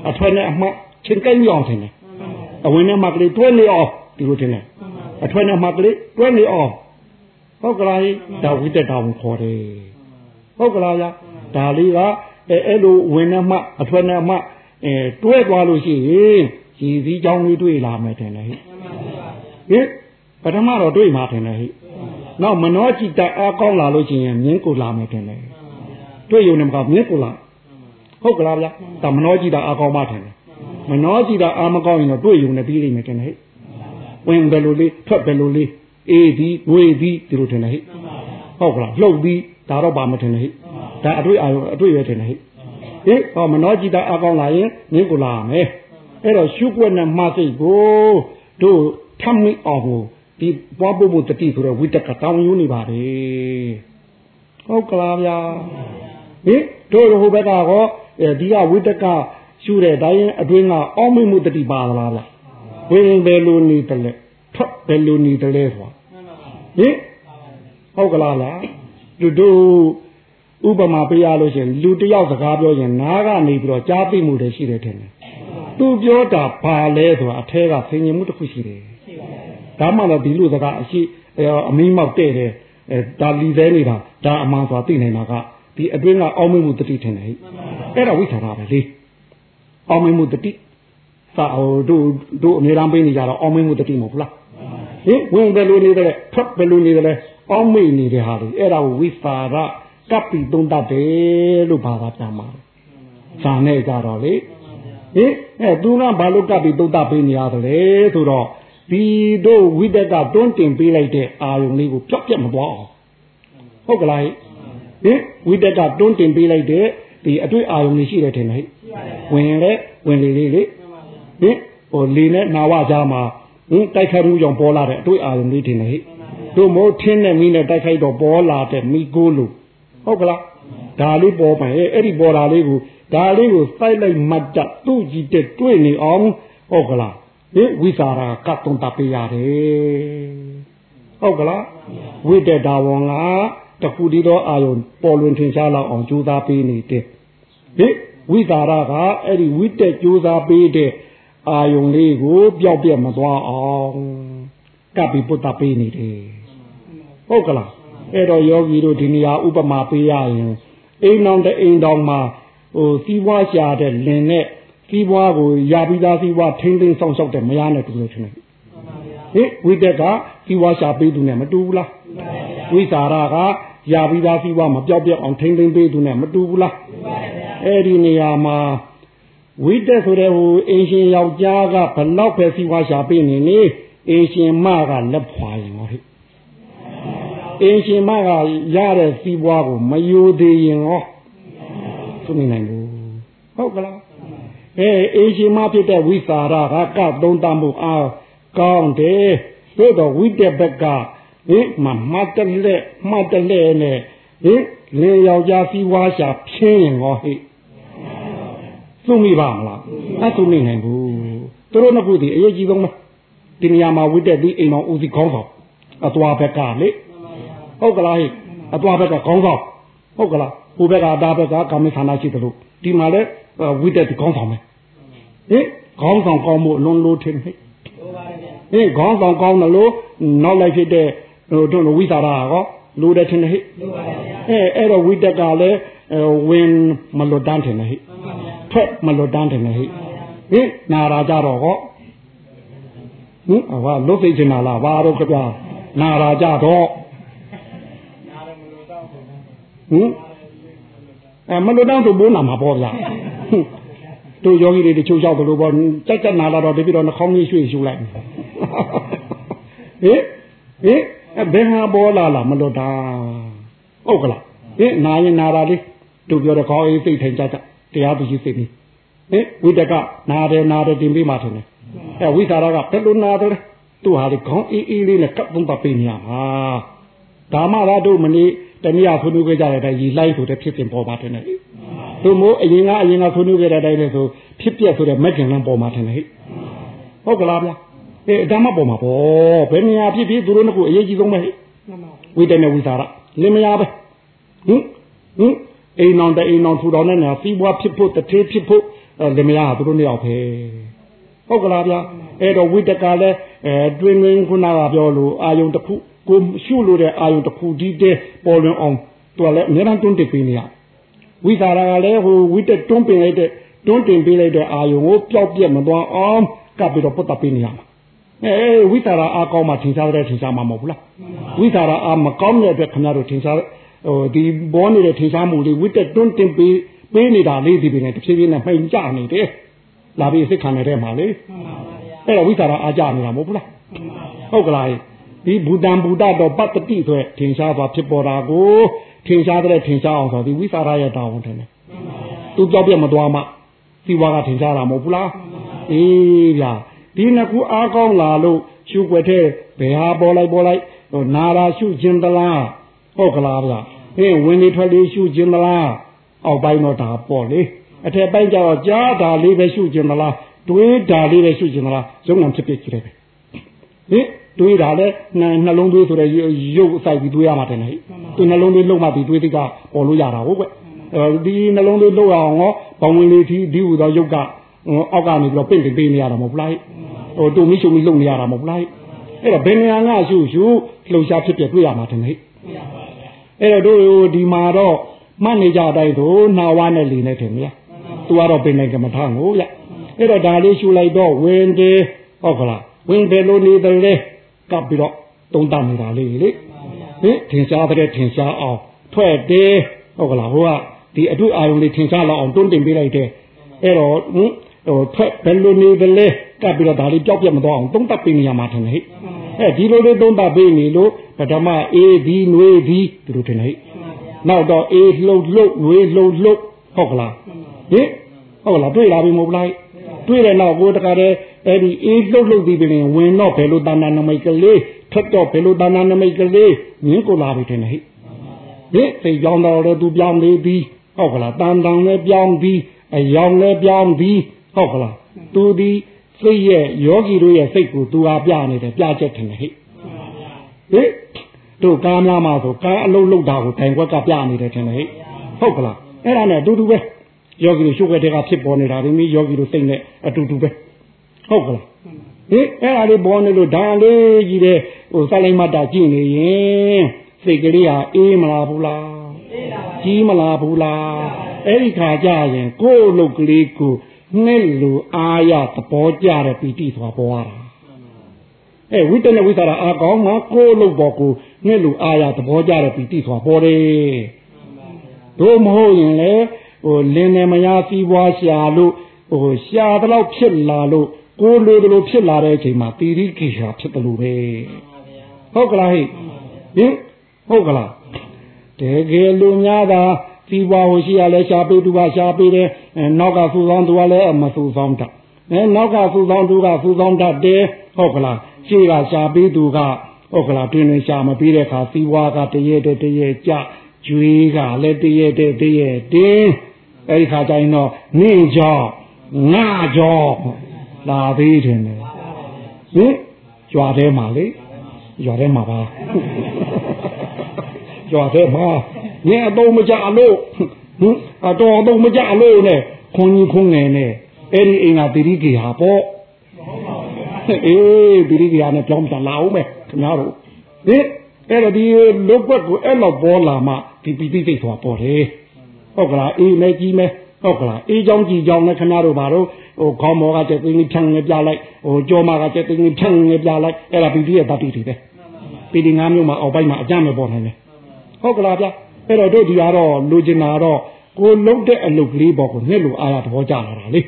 အထွက်နဲ့အမှတ်ချိန်ကိုက်မိအောင်တယ်အဝင်နဲ့မှကလေးတွဲနေအောင်ဒီလိုတင်တယ်အထွက်နဲ့မှကလေးတွဲနေအောင်ဟုတ်ကလားဒါဝိတ္တတော်ခေါ်တယ်ဟုတ်ကလားဗျာဒါလေးကအဲအဲ့လိုဝင်နဲ့မှအထွက်နဲ့မှ အဲတွဲသွားလို့ရှိရင်ရည်စည်းကြောင်းလေးတွေ့လာမယ်တင်လေဟင်ပထမတော့တွေ့မှာတင်လေဟိနောက်မနောจิตအားကောင်းလာလို့ရှိရင်မြင်းကိုလာမယ်တင်လေတွေ့ရုံနဲ့မကမြင်းကိုလာဟုတ်ကလားဗျာဒါမနောจิตအားကောင်းမှတင်လေမနှောကြည့်တာအာမကောင်းရင်တော့တွေ့ရုံနဲ့ပြီးလိမ့်မယ်တင်ဟဲ့ဝင်ဘယ်လိုလေးထွက်ဘယ်လိုလေးအေးဒီဝေးဒီဒီလိုတင်ဟဲ့ဟုတ်ကလားလှုပ်ပြီးဒါတော့ပါမတင်ဟဲ့ဒါအတွေ့အာရုံအတွေ့ပဲတင်ဟဲ့ ဟေးဟောမနှောကြည့်တာအာကောင်းလာရင်နင်းကိုလာမယ်အဲ့တော့ရှုွက်နဲ့မှားစိတ်ကိုတို့ထမ်းမိအောင်ကိုဒီပွားဖို့ဖို့တတိဆိုတော့ဝိတက်ကတောင်းယူနေပါလေဟုတ်ကလားဗျာဟေးတို့ဟိုဘက်ကဟောဒီကဝိတက်ကရှုတဲ့တိုင်းအတွင်းကအောင်းမိမှုတတိပါလားလားဝင်ဘယ်လိုနေတယ်လဲထွက်ဘယ်လိုနေတယ်လဲဆိုဟင်ဟုတ်ကလားလားတို့တို့ဟ ဥပမာပေးရလို့ရှင်လူတယောက်စကားပြောရင်နားကနေပြီးတော့ကြားသိမှုတွေရှိတယ်ထင်တယ်သူပြောတာဘာလဲဆိုတာအထဲကဆင်ញင်မှုတစ်ခုရှိတယ်ဒါမှတော့ဒီလူစကားအရှိအမီးမောက်တဲ့တယ်အဲဒါလီသေးနေတာဒါအမှန်ဆိုတာသိနေတာကဒီအတွင်းကအောင်းမမှုတတိထင်တယ်ဟဲ့အဲ့ဒါဝိသရာပဲလေအောင်းမမှုတတိစာဟိုတို့တို့အများအားပေးနေကြတော့အောင်းမမှုတတိမဟုတ်လားဟင်ဝင်တယ်လို့နေတယ်ထွက်တယ်လို့နေတယ်အောင်းမိနေတဲ့ဟာတွေအဲ့ဒါကိုဝိသရာ ကပ်ပြီးသုံးတတ်တယ်လို့ဘာသာပြန်မှာဇာနဲ့ကြတော့လေဟင်အဲသူကဘာလို့ကပ်ပြီးသုံးတတ်ပေးနေရတယ်ဆိုတော့ဒီတို့ဝိတက်ကတွန်းတင်ပေးလိုက်တဲ့အာယုံလေးကိုပြတ်ပြတ်မသွားအောင်ဟုတ်ကလားဟင်ဝိတက်ကတွန်းတင်ပေးလိုက်တဲ့ဒီအတွေ့အာယုံလေးရှိတယ်ထင်တယ်ဟဲ့ဝင်လေဝင်လေလေးလေဟင်ဟိုလေနဲ့နာဝကြားမှာဟင်တိုက်ခတ်မှုကြောင့်ပေါ်လာတဲ့အတွေ့အာယုံလေးထင်တယ်ဟဲ့တို့မို့ထင်းနဲ့မီးနဲ့တိုက်ခိုက်တော့ပေါ်လာတဲ့မိကိုလို့ ဟုတ်ကလားဒါလေးပေါ်ပါရဲ့အဲ့ဒီပေါ်လာလေးကိုဒါလေးကိုစိုက်လိုက်မှတ်တသူ့ကြည့်တဲ့တွေ့နေအောင်ဟုတ်ကလားဟင်ဝိစာရာကတ်တုံတပေးရတယ်ဟုတ်ကလားဝိတက်တာဝန်ကတခုတည်းသောအာယုံပေါ်လွင်ထင်ရှားလောက်အောင်ကြိုးစားပေးနေတဲ့ဟင်ဝိစာရာကအဲ့ဒီဝိတက်ကြိုးစားပေးတဲ့အာယုံလေးကိုပျောက်ပြက်မသွားအောင်ကပ်ပြီးပုတ္တပေးနေတယ်ဟုတ်ကလား အဲ့တော့ယောဂီတို့ဒီနေရာဥပမာပေးရရင်အိမ်တော်တဲ့အိမ်တော်မှာဟိုစီးပွားရှာတဲ့လင်နဲ့စီးပွားကိုရပြီးသားစီးပွားထိမ့်သိမ်းဆောင်ရှောက်တဲ့မရနဲ့တူလို့ထင်တယ်ဟင်ဝိတက်ကစီးပွားရှာပေးသူနဲ့မတူဘူးလားဝိစာရကရပြီးသားစီးပွားမပြောက်ပြောက်အောင်ထိမ့်သိမ်းပေးသူနဲ့မတူဘူးလားအဲ့ဒီနေရာမှာဝိတက်ဆိုတဲ့ဟိုအင်ရှင်ယောက်ျားကဘလောက်ပဲစီးပွားရှာပေးနေနေအင်ရှင်မကလက်ဖွာရင်ဟောဟိ အင်ရှင်မကရတဲ့စီးပွားကိုမယိုသေးရင်ဟောသူနေနိုင်ဘူးဟုတ်ကလားအဲအင်ရှင်မဖြစ်တဲ့ဝိစာရကကသုံးတမှုအားကောင်းတယ်သို့တော့ဝိတက်ဘက်ကဟင်မမတ်တလက်မတ်တလက်နဲ့ဟင်လေယောက်ျားစီးပွားရှာဖြင်းရင်ဟောဟိသူမိပါမလားအသူနေနိုင်ဘူးသူတို့နှစ်ခုဒီအရေးကြီးဆုံးပဲဒီနေရာမှာဝိတက်ပြီးအိမ်တော်ဦးစီးခေါင်းဆောင်အသွားဘက်ကလေ ဟုတ်ကလားဟိအသွားဘက်ကခေါင်းဆောင်ဟုတ်ကလားဟိုဘက်ကဒါဘက်ကကာမိဌာနရှိတယ်လို့ဒီမှာလဲဝိတက်ဒီခေါင်းဆောင်ပဲဟင်ခေါင်းဆောင်ကောင်းမှုအလွန်လိုထင်ဟိဟင်ခေါင်းဆောင်ကောင်းတယ်လို့နောက်လိုက်ဖြစ်တဲ့ဟိုတို့ဝိသရာကောလိုတယ်ထင်တယ်ဟိအဲအဲ့တော့ဝိတက်ကလည်းဝင်မလွတ်တန်းထင်တယ်ဟိဖက်မလွတ်တန်းတယ်ဟိဟင်နာရာကြတော့ဟောဟင်ဟာလွတ်သိချင်တာလားဘာတော့ကြပြနာရာကြတော့ ဟင်အဲမလွတ်တန်းဆိုဘိုးနာမှာပေါ့ဗျာတို့ယောဂီတွေတချို့ရောက်တယ်လို့ပေါ့ကြက်ကြက်နာလာတော့တပိတော့နှာခေါင်းကြီးရွှေ့ရှူလိုက်ဟင်ဟင်ဘယ်ဟာပေါ်လာလားမလွတ်တာဟုတ်ကလားဟင်နာရင်နာတာလေးတို့ပြောတဲ့ခေါင်းအေးစိတ်ထိုင်ကြကြတရားသူကြီးစိတ်နေဟင်ဝိတကနာတယ်နာတယ်တင်ပေးမှထင်တယ်အဲဝိသရာကဘယ်လိုနာတယ်သူဟာဒီခေါင်းအေးအေးလေးနဲ့ကပ်သုံးပါပေးနေရမှာဒါမှသာတို့မနေ့ တနည်းအားဆွေးနွေးကြတဲ့အတိုင်းရီလိုက်ဆိုတဲ့ဖြစ်စဉ်ပေါ်မှာထင်တယ်တို့မို့အရင်ကအရင်ကဆွေးနွေးကြတဲ့အတိုင်းလေဆိုဖြစ်ပြဆိုတဲ့မက်ကင်လန်းပေါ်မှာထင်တယ်ဟဲ့ဟုတ်ကလားဗျာအဲဒါမှပေါ်မှာပေါ့ဘယ်နေရာဖြစ်ဖြစ်သူတို့ကအရေးကြီးဆုံးပဲဟဲ့ဝိတ္တနဲ့ဝိသရာလင်မယားပဲဟင်ဟင်အိမ်အောင်တဲ့အိမ်အောင်ထူတော်နဲ့ညာစီးပွားဖြစ်ဖို့တထေးဖြစ်ဖို့လင်မယားကသူတို့နှစ်ယောက်ပဲဟုတ်ကလားဗျာအဲ့တော့ဝိတကလည်းအဲတွင်တွင်ခုနကပြောလို့အာယုံတစ်ခု ကိုရှုလို့တဲ့အာယုံတစ်ခုဒီတဲ့ပေါ်လွင်အောင်သူကလည်းအများအားတွန်းတင်ပေးနေရဝိသရာကလည်းဟိုဝိတက်တွန်းပင်လိုက်တဲ့တွန်းတင်ပေးလိုက်တဲ့အာယုံကိုပျောက်ပြက်မသွားအောင်ကပ်ပြီးတော့ပုတ်တပေးနေရမှာအဲဝိသရာအားကောင်းမှထင်ရှားတဲ့ထင်ရှားမှာမဟုတ်ဘူးလားဝိသရာအားမကောင်းတဲ့အတွက်ခင်ဗျားတို့ထင်ရှားဟိုဒီဘောနေတဲ့ထင်ရှားမှုလေးဝိတက်တွန်းတင်ပေးပေးနေတာလေးဒီပင်နဲ့တစ်ဖြည်းဖြည်းနဲ့မှိန်ကြနေတယ်လာပြီးစိတ်ခံနေတဲ့မှာလေအဲ့တော့ဝိသရာအားကြနေတာမဟုတ်ဘူးလားဟုတ်ကလား ဒီဘူတံဘူတတော်ပတ္တိဆိုရထင်ရှားသွားဖြစ်ပေါ်တာကိုထင်ရှားတဲ့ထင်ရှားအောင်ဆိုဒီဝိသရာရဲ့တာဝန်ထင်တယ်သူကြောက်ပြမသွားမှစီဝါကထင်ရှားတာမဟုတ်ဘူးလားအေးဗျာဒီနှစ်ခုအားကောင်းလာလို့ရှုွက်တဲ့ဘယ်ဟာပေါ်လိုက်ပေါ်လိုက်ဟိုနာရာရှုခြင်းတလားဟုတ်ကလားဗျာဟင်းဝင်နေထွက်လေးရှုခြင်းတလားအောက်ပိုင်းတော့ဒါပေါ့လေအထက်ပိုင်းကျတော့ကြားတာလေးပဲရှုခြင်းတလားတွေးတာလေးပဲရှုခြင်းတလားရုံငံဖြစ်ဖြစ်ကြည့်တယ်ဟဟင် တွေးတာလဲနှလုံးသွေးဆိုတဲ့ရုပ်စိုက်ပြီးတွေးရမှာတယ်ဟဲ့သူနှလုံးသွေးလုံးမှဒီတွေးသိကပေါ်လို့ရတာဟုတ်ကွအဲဒီနှလုံးသွေးလုံးအောင်ဟောဘောင်ဝင်လေးဒီဒီဟူသောရုပ်ကအောက်ကနေပြီးတော့ပင့်တင်ပေးနေရတာမဟုတ်လားဟိုတူမိရှုံမိလုံနေရတာမဟုတ်လားအဲ့တော့ဘယ်နေရာကရှုရှုလှုပ်ရှားဖြစ်ပြတွေ့ရမှာတယ်ဟဲ့အဲ့တော့တို့ဒီမှာတော့မှတ်နေကြတိုင်းဆိုနာဝနဲ့လီနေတယ်မြတ်သူကတော့ပင်နေကမ္မထကိုဗျအဲ့တော့ဒါလေးရှုလိုက်တော့ဝင်တယ်ဟုတ်ကလားဝင်တယ်လို့နေတယ်လေ ကပ်ပြီးတော့တုံးတနေတာလေးလေဟင်ထင်ရှားတဲ့ထင်ရှားအောင်ထွက်တယ်ဟုတ်ကလားဟိုကဒီအတွေ့အာရုံလေးထင်ရှားလောက်အောင်တွန်းတင်ပေးလိုက်တယ်အဲ့တော့ဟင်ဟိုထွက်ဘယ်လိုနေတယ်လဲကပ်ပြီးတော့ဒါလေးကြောက်ပြတ်မသွားအောင်တုံးတက်ပေးနေရမှာထင်တယ်ဟဲ့အဲဒီလိုလေးတုံးတက်ပေးနေလို့ပထမအေးဒီနွေးဒီသူတို့ထင်တယ်ဟဲ့နောက်တော့အေးလှုပ်လှုပ်နွေးလှုပ်လှုပ်ဟုတ်ကလားဟင်ဟုတ်လားတွေ့လာပြီမဟုတ်လားတွေ့တဲ့နောက်ကိုတခါတည်း အဲ့ဒီအေးလှုပ်လှုပ်ပြီးပြင်ဝင်တော့ဘယ်လိုတဏ္ဍာနမိတ်ကလေးထက်တော့ဘယ်လိုတဏ္ဍာနမိတ်ကလေးမြင်းကိုလာပြီထင်တယ်ဟိဟိစိတ်ကြောင်းတော့လည်းသူပြောင်းနေပြီဟုတ်ကလားတန်တန်လည်းပြောင်းပြီးအယောင်လည်းပြောင်းပြီးဟုတ်ကလားသူဒီစိတ်ရဲ့ယောဂီတို့ရဲ့စိတ်ကိုသူဟာပြနေတယ်ပြချက်ထင်တယ်ဟိဟိတို့ကားများမှာဆိုကားအလုံးလုံးတာကိုတိုင်ခွက်ကပြနေတယ်ထင်တယ်ဟိဟုတ်ကလားအဲ့ဒါနဲ့အတူတူပဲယောဂီတို့ရှုပ်ွက်တဲ့ကဖြစ်ပေါ်နေတာဒီမိယောဂီတို့စိတ်နဲ့အတူတူပဲ ဟုတ်ကလားဟင်အဲ့ဒါလေးပေါ်နေလို့ဒါလေးကြီးတဲ့ဟိုစလိုက်မတာကြည့်နေရင်စိတ်ကလေးဟာအေးမလားဘူးလားကြီးမလားဘူးလားအဲ့ဒီခါကြရင်ကိုယ်လုတ်ကလေးကိုနှစ်လူအာရသဘောကြတဲ့ပီတိဆိုတာပေါ်ရတာအဲဝိတ္တနဲ့ဝိသရာအာကောင်းမှာကိုယ်လုတ်ပေါ်ကိုနှစ်လူအာရသဘောကြတဲ့ပီတိဆိုတာပေါ်တယ်တို့မဟုတ်ရင်လေဟိုလင်းနေမယားစီးပွားရှာလို့ဟိုရှာတော့ဖြစ်လာလို့ ကိုလိုတလို့ဖြစ်လာတဲ့အချိန်မှာတိရိကိရှာဖြစ်တယ်လို့ပဲဟုတ်ကလားဟိဟင်ဟုတ်ကလားတကယ်လူများသာစီးပွားဟိုရှိရလဲရှာပေးသူကရှာပေးတယ်နောက်ကစူဆောင်သူကလည်းမစူဆောင်တတ်အဲနောက်ကစူဆောင်သူကစူဆောင်တတ်တယ်ဟုတ်ကလားရှေ့ကရှာပေးသူကဟုတ်ကလားတွင်တွင်ရှာမပေးတဲ့အခါစီးပွားကတရေတရေကြကျွေးကလည်းတရေတရေတင်းအဲဒီခါကျရင်တော့နေကြောငါကြော လာသေးတယ်ဟင်ကြွားထဲမှာလေကြွားထဲမှာပါကြွားထဲမှာညအတော့မကြလို့ဟင်အတော်အတော့မကြလို့နဲ့ခွန်ကြီးခွန်ငယ်နဲ့အဲ့ဒီအိမ်ကတိရိကေဟာပေါ့အေးတိရိကေဟာနဲ့ကြောင်းပြန်လာအောင်မယ်ခင်ဗျားတို့ဟင်အဲ့တော့ဒီလုတ်ွက်ကိုအဲ့လောက်ပေါ်လာမှဒီပီတိစိတ်ဆိုတာပေါ်တယ်ဟုတ်ကလားအေးမဲကြီးမဲဟုတ်ကလားအေးချောင်းကြည်ချောင်းနဲ့ခင်ဗျားတို့ဘာလို့ ဟိုခေါင်းမောကကျက်သိင်းဖြန့်ငယ်ပြလိုက်ဟိုကြောမာကကျက်သိင်းဖြန့်ငယ်ပြလိုက်အဲ့ဒါပီတိရဲ့တတိတွေပဲပီတိ၅မျိုးမှာအောက်ပိုင်းမှာအကြမ်းပဲပေါ်နိုင်တယ်ဟုတ်ကလားဗျအဲ့တော့တို့ဒီကတော့လူကျင်တာတော့ကိုလုံးတဲ့အလုပ်ကလေးပေါ်ကိုနှစ်လူအားရသဘောကျလာတာလေ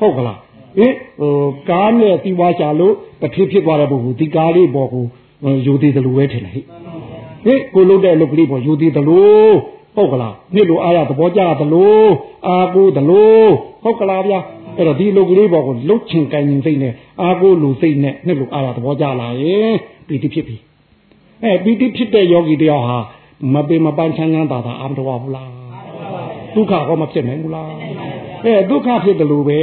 ဟုတ်ကလားဟင်ဟိုကားနဲ့တီးပွားချလို့တဖြစ်ဖြစ်သွားတဲ့ပုဂ္ဂိုလ်ဒီကားလေးပေါ်ကိုယူသေးတယ်လို့ပဲထင်တယ်ဟိဟင်ကိုလုံးတဲ့အလုပ်ကလေးပေါ်ယူသေးတယ်လို့ဟုတ်ကလားနှစ်လူအားရသဘောကျတယ်လို့အာကိုတယ်လို့ဟုတ်ကလားဗျာ အဲ့တော့ဒီလူကလေးပေါ်ကိုလှုပ်ချင်ကိုင်ရင်စိတ်နဲ့အာကိုလူစိတ်နဲ့နှစ်လူအားရသဘောကျလာရင်ပီတိဖြစ်ပြီအဲပီတိဖြစ်တဲ့ယောဂီတယောက်ဟာမပေမပန်းချမ်းချမ်းသာသာအာမတော်ဘူးလားဒုက္ခဟောမဖြစ်နိုင်ဘူးလားအဲဒုက္ခဖြစ်တယ်လို့ပဲ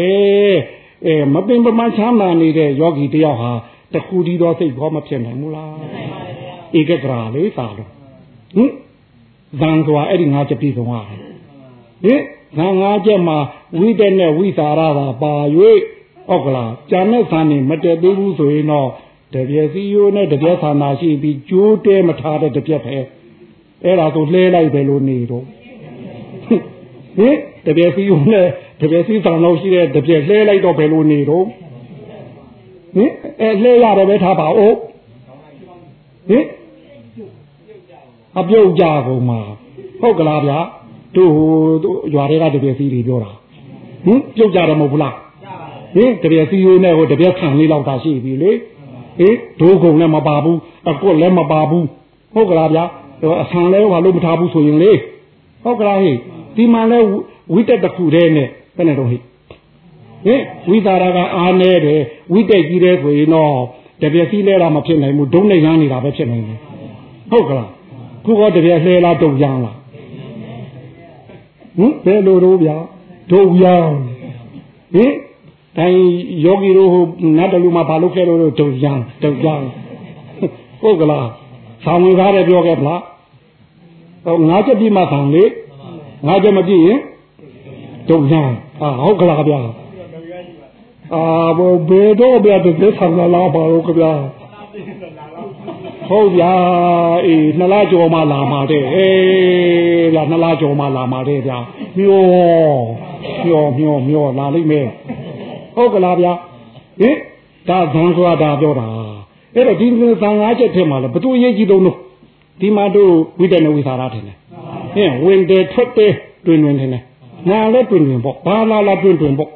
အဲမပင်ပမချမ်းသာနေတဲ့ယောဂီတယောက်ဟာတခုတည်းသောစိတ်ဟောမဖြစ်နိုင်ဘူးလားဧကဂရာလေးသာလို့ဟင်ဇံစွာအဲ့ဒီငါးချက်ပြည့်စုံရတယ်ဟင်ငါငါးချက်မှာဝိတက်နဲ့ဝိသာရသာပါ၍ဟုတ်ကလားဂျာနဲ့ဇံနေမတက်သေးဘူးဆိုရင်တော့တပြည့်စီယိုးနဲ့တပြည့်ဆန္ဒရှိပြီးကျိုးတဲမထားတဲ့တပြည့်ပဲအဲ့ဒါဆိုလှဲလိုက်တယ်လို့နေတော့ဟင်တပြည့်စီယိုးနဲ့တပြည့်စီဆန္ဒလို့ရှိတဲ့တပြည့်လှဲလိုက်တော့ဘယ်လိုနေတော့ဟင်အဲလှဲရတယ်ပဲထားပါဦးဟင်အပြုတ်ကြကုန်မှာဟုတ်ကလားဗျာ တို့ဟိုရွာတွေကတပြည့်စီတွေပြောတာဟင်ပြုတ်ကြတယ်မဟုတ်ဘူးလားဟင်တပြည့်စီရိုးနဲ့ဟိုတပြည့်ခံလေးလောက်သာရှိပြီလေဟင်ဒိုးကုံလည်းမပါဘူးအကွက်လည်းမပါဘူးဟုတ်ကလားဗျာအဆန်လည်းဟာလို့မထားဘူးဆိုရင်လေဟုတ်ကလားဟိဒီမှာလဲဝိတက်တစ်ခုတည်းနဲ့ဘယ်နဲ့တော့ဟိဟင်ဝိသရာကအားနေတယ်ဝိတက်ကြီးတယ်ဆိုရင်တော့တပြည့်စီလဲတာမဖြစ်နိုင်ဘူးဒုံးနေရမ်းနေတာပဲဖြစ်နိုင်တယ်ဟုတ်ကလားခုကတပြည့်လှဲလားတုံရမ်းလား ဟင်ဘယ်လိုတော့ဗျာဒုံရမ်းဟင်ဒတိုင်းယောဂီတို့ဟိုနတ်တလူမှာဘာလုပ်ခဲ့လို့တုံရံတုံရံဟုတ်ကလားဆောင်းဝင်ကားတယ်ပြောခဲ့ဗလားဟိုငါးချက်ပြမှဆောင်းလေငါးချက်မပြည့်ရင်တုံရံဟာဟုတ်ကလားဗျာအာဘောဘေတော့ဗျာတကယ်ဆောင်လာပါလို့ကြဗျာ ဟုတ်ဗျာအေးနှစ်လကျော်မှလာမှာတဲ့အေးလာနှစ်လကျော်မှလာမှာတဲ့ဗျာမျောမျောမျောမျောလာလိမ့်မယ်ဟုတ်ကလားဗျာဟင်ဒါဇန်ဆိုတာပြောတာအဲ့တော့ဒီဇန်ငါးချက်ထဲမှာလဲဘသူအရေးကြီးဆုံးလို့ဒီမှာတို့ဝိတ္တနဝိသရာထင်တယ်ဟင်ဝင်တယ်ထွက်တယ်တွင်တွင်ထင်တယ်နာလည်းတွင်တွင်ပေါ့ဘာလာလာတွင်တွင်ပေါ့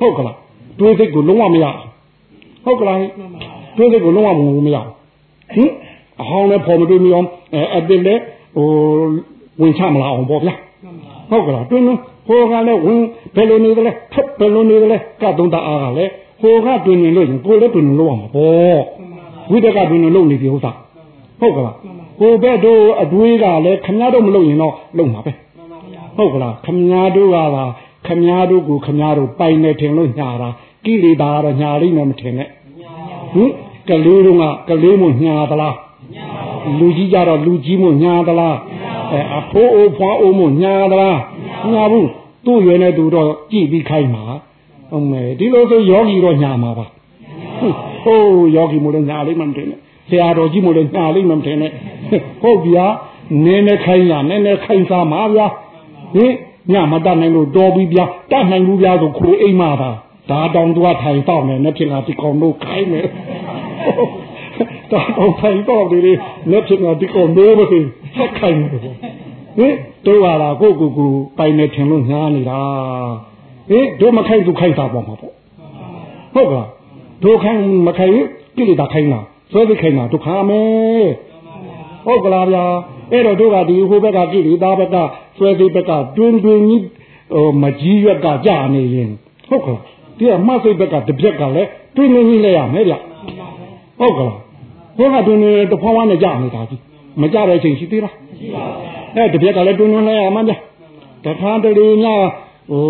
ဟုတ်ကလားတွေးစိတ်ကိုလုံးဝမရဟုတ်ကလားတွေးစိတ်ကိုလုံးဝမမရ ဟင်အဟောင်းလည်းပေါ်မတွေ့မအောင်အဲအစ်လည်းဟိုဝင်ချမလာအောင်ပေါ့ဗျာဟုတ်ကလားတွင်တွင်ဟိုကလည်းဝင်ဘယ်လိုနေသလဲဖက်ဘယ်လိုနေသလဲကသုံးတအားကလည်းဟိုကတွင်တွင်လို့ရင်ကိုလည်းတွင်တွင်လို့ရမှာပေါ့ဝိတကတွင်တွင်လို့နေပြီဟုတ်သားဟုတ်ကလားဟိုဘက်တို့အတွေးကလည်းခမည်းတော်မလုပ်ရင်တော့လုံမှာပဲဟုတ်ကလားခမည်းတော်ကပါခမည်းတော်ကိုခမည်းတော်ပိုင်နေထင်လို့ညာတာကိလေသာကတော့ညာလိမ့်မယ်မထင်နဲ့ဟင် ကလေးတို့ကကလေးမို့ညာသလားလူကြီးကြတော့လူကြီးမို့ညာသလားအဲအဖိုးအိုဖွားအိုမို့ညာသလားညာဘူးသူ့ရွယ်နဲ့သူတော့ကြည့်ပြီးခိုင်းမှာဟုတ်မယ်ဒီလိုဆိုယောဂီတော့ညာမှာပါဟိုးယောဂီမို့လည်းညာလိမ့်မှမထင်နဲ့ဆရာတော်ကြီးမို့လည်းညာလိမ့်မှမထင်နဲ့ဟုတ်ဗျာနည်းနည်းခိုင်းရနည်းနည်းခိုင်းစားမှာဗျာဟင်ညမတတ်နိုင်လို့တော်ပြီးဗျာတတ်နိုင်ဘူးဗျာဆိုခိုးအိမ်မှာပါဒါတောင်သူကထိုင်တော့မယ်နဲ့ဖြစ်လာဒီကောင်တို့ခိုင်းမယ်ဒါ တော့ထိုင်တော့ဒီလေးနဲ့ဖြစ်လာဒီကောင်တို့ပဲဆက်ခိုင်းမယ်ဟင်တို့ဟာလားကိုကိုကိုပိုင်နေထင်လို့ညားနေတာဟင်တို့မခိုင်းသူခိုင်းတာပေါ့မှာပေါ့ဟုတ်ကဲ့တို့ခိုင်းမခိုင်းကိလေသာခိုင်းတာဆွဲသိခိုင်းတာဒုက္ခမယ်ဟုတ်ကလားဗျာအဲ့တော့တို့ကဒီဟိုဘက်ကကိလေသာဘက်ကဆွဲသိဘက်ကတွင်တွင်ကြီးဟိုမကြီးရွက်ကကြာနေရင်ဟုတ်ကဲ့ဒီကမဆိတ်ဘက်ကတပြက်ကလည်းတွင်နေကြီးလဲရမယ်ဗျ ဟုတ်ကလားဘုရားတွင်နေတဖွားဝါနဲ့ကြာနေတာကြီးမကြတဲ့အချိန်ရှိသေးလားရှိပါဘူးအဲတပြက်ကလည်းတွင်တွင်လဲရမှာဗျတခါတလေများဟို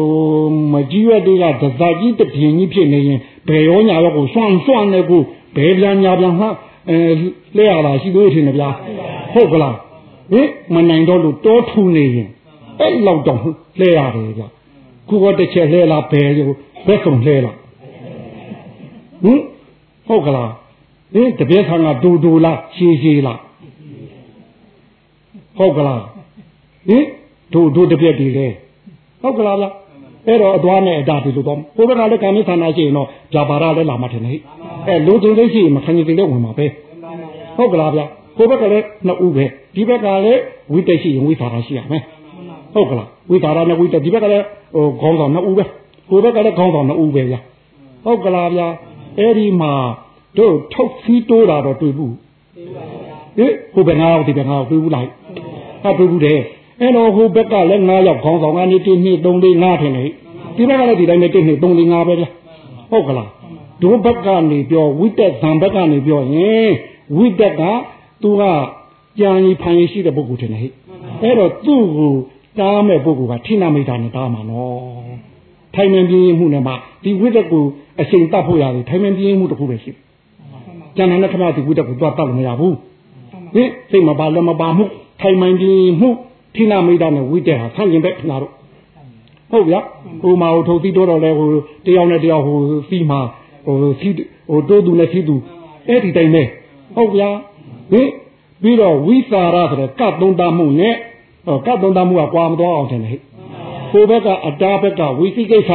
မကြီးရွက်တွေကဒဇာကြီးတပြင်းကြီးဖြစ်နေရင်ဘယ်ရောညာရောကိုစွန့်စွန့်နေကိုဘယ်ပြန်ညာပြန်ဟာအဲလဲရတာရှိသေးတယ်ဗျာဟုတ်ကလားဟင်မနိုင်တော့လို့တောထူနေရင်အဲ့လောက်တော့လဲရတယ်ဗျခုတော့တစ်ချက်လဲလာဘယ်ရောဘက်ဆုံးလဲလာဟင်ဟုတ်ကလား ဟင်တပည့်ဆံကဒူဒူလားရှည်ရှည်လားဟုတ်ကလားဟင်ဒူဒူတပည့်ဒီလေဟုတ်ကလားဗျအဲ့တော့အသွားနဲ့အတာဒီလိုတော့ဘုရားကလည်းကာမိသနာရှိရင်တော့ဂျာပါရလည်းလာမှထင်တယ်အဲလူချင်းလေးရှိရင်မခံရင်လည်းဝင်မှာပဲဟုတ်ကလားဗျဘုရားကလည်းနှစ်ဦးပဲဒီဘက်ကလည်းဝိတက်ရှိရင်ဝိသရာရှိရမယ်ဟုတ်ကလားဝိသရာနဲ့ဝိတက်ဒီဘက်ကလည်းဟိုခေါင်းဆောင်နှစ်ဦးပဲဟိုဘက်ကလည်းခေါင်းဆောင်နှစ်ဦးပဲဗျဟုတ်ကလားဗျအဲ့ဒီမှာ တို့ထုတ်ဖီးတိုးတာတော့တွေ့ဘူးဟေးဟိုဘက်ငါးယောက်ဒီဘက်ငါးယောက်တွေ့ဘူးလားဟာတွေ့ဘူးတယ်အဲ့တော့ဟိုဘက်ကလည်း9ယောက်ခေါင်းဆောင်ကနေ1 2 3 4 5ထင်တယ်ဒီဘက်ကလည်းဒီတိုင်းနဲ့1 2 3 4 5ပဲဗျဟုတ်ကလားဒုဘက်ကနေပြောဝိတက်ဇံဘက်ကနေပြောရင်ဝိတက်ကသူကကြံကြီးဖန်ကြီးရှိတဲ့ပုဂ္ဂိုလ်ထင်တယ်ဟဲ့အဲ့တော့သူ့ကိုတားမဲ့ပုဂ္ဂိုလ်ကထိနာမိတာနဲ့တားမှာနော်ထိုင်မင်းပြင်းမှုနဲ့မှဒီဝိတက်ကိုအချိန်တတ်ဖို့ရတယ်ထိုင်မင်းပြင်းမှုတစ်ခုပဲရှိတယ် ကျန်တဲ့ခဏဒီဝိတက်ကိုတော့တတ်လို့မရဘူးဟင်စိတ်မပါလည်းမပါမှုထိုင်မင်းပြင်းမှုထိနာမိတာနဲ့ဝိတက်ဟာဆန့်ကျင်ဘက်ခဏတော့ဟုတ်ဗျာဟိုမှာဟိုထုတ်ပြီးတော့တော့လဲဟိုတယောက်နဲ့တယောက်ဟိုစီးမှာဟိုစီးဟိုတိုးသူနဲ့စီးသူအဲ့ဒီတိုင်းပဲဟုတ်ဗျာဟင်ပြီးတော့ဝိသရာဆိုတဲ့ကတ်သုံးသားမှုနဲ့ဟောကတ်သုံးသားမှုကကွာမသွားအောင်တယ်ဟဲ့ဟိုဘက်ကအတားဘက်ကဝိသိကိစ္စ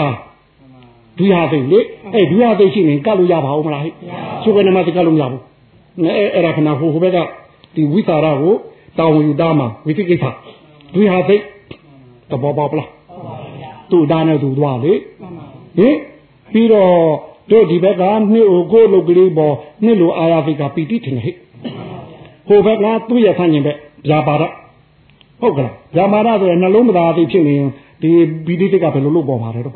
ဒုရသိလေအဲ့ဒုရသိရှိရင်ကတ်လို့ရပါဦးမလားဟဲ့သူကနေမှကတ်လို့မရဘူးအဲ့အဲ့ဒါခဏဟိုဟိုဘက်ကဒီဝိသရာကိုတောင်းယူသားမှာဝိသိကိစ္စဒုရသိတဘောပေါပလားသူ့သားနဲ့သူသွားလေဟင်ပြီးတော့တို့ဒီဘက်ကနှစ်ကိုကိုလုတ်ကလေးပေါ်နှစ်လိုအာရဖိကပီတိထင်ဟဲ့ဟိုဘက်ကသူ့ရဲ့ဆန့်ကျင်ဘက်ဗျာပါဒဟုတ်ကလားဗျာပါဒဆိုရင်နှလုံးမသားသိဖြစ်နေရင်ဒီပီတိစိတ်ကဘယ်လိုလုပ်ပေါ်မှာလဲတော့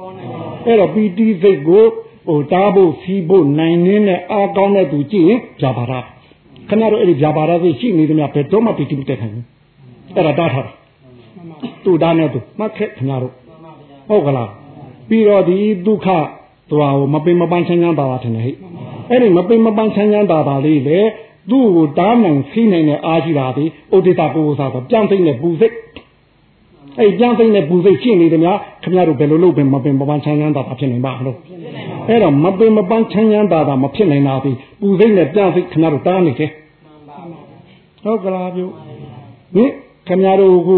အဲ့တော့ပီတိစိတ်ကိုဟိုတားဖို့စီးဖို့နိုင်နေတဲ့အားကောင်းတဲ့သူကြည့်ရင်ဗျာပါဒခဏတော့အဲ့ဒီဗျာပါဒသိရှိနေတယ်များဘယ်တော့မှပီတိမတက်နိုင်ဘူးအဲ့ဒါတားထားတယ်သူ့သားနဲ့သူမှတ်ခဲ့ခင်ဗျားတို့ဟုတ်ကလားပြီးတော့ဒီဒုက္ခသူဟာမပင်မပန်းချမ်းချမ်းသာတာထင်တယ်ဟဲ့အဲ့ဒီမပင်မပန်းချမ်းချမ်းသာတာလေးလေသူ့ကိုတားနိုင်ဖိနိုင်တဲ့အားရှိတာဒီဥဒိတာကိုယ်စားဆိုပြန်သိတဲ့ပူစိတ် အဲ့ပြန်သိတဲ့ပူစိတ်ရှင်းနေတယ်များခင်ဗျားတို့ဘယ်လိုလုပ်ပင်မပင်မပန်းချမ်းချမ်းသာတာဖြစ်နိုင်ပါမလို့အဲ့တော့မပင်မပန်းချမ်းချမ်းသာတာမဖြစ်နိုင်တာဒီပူစိတ်နဲ့ပြန်သိခင်ဗျားတို့တားနေတယ်ဟုတ်ကလားပြုဟင်ခင်ဗျားတို့က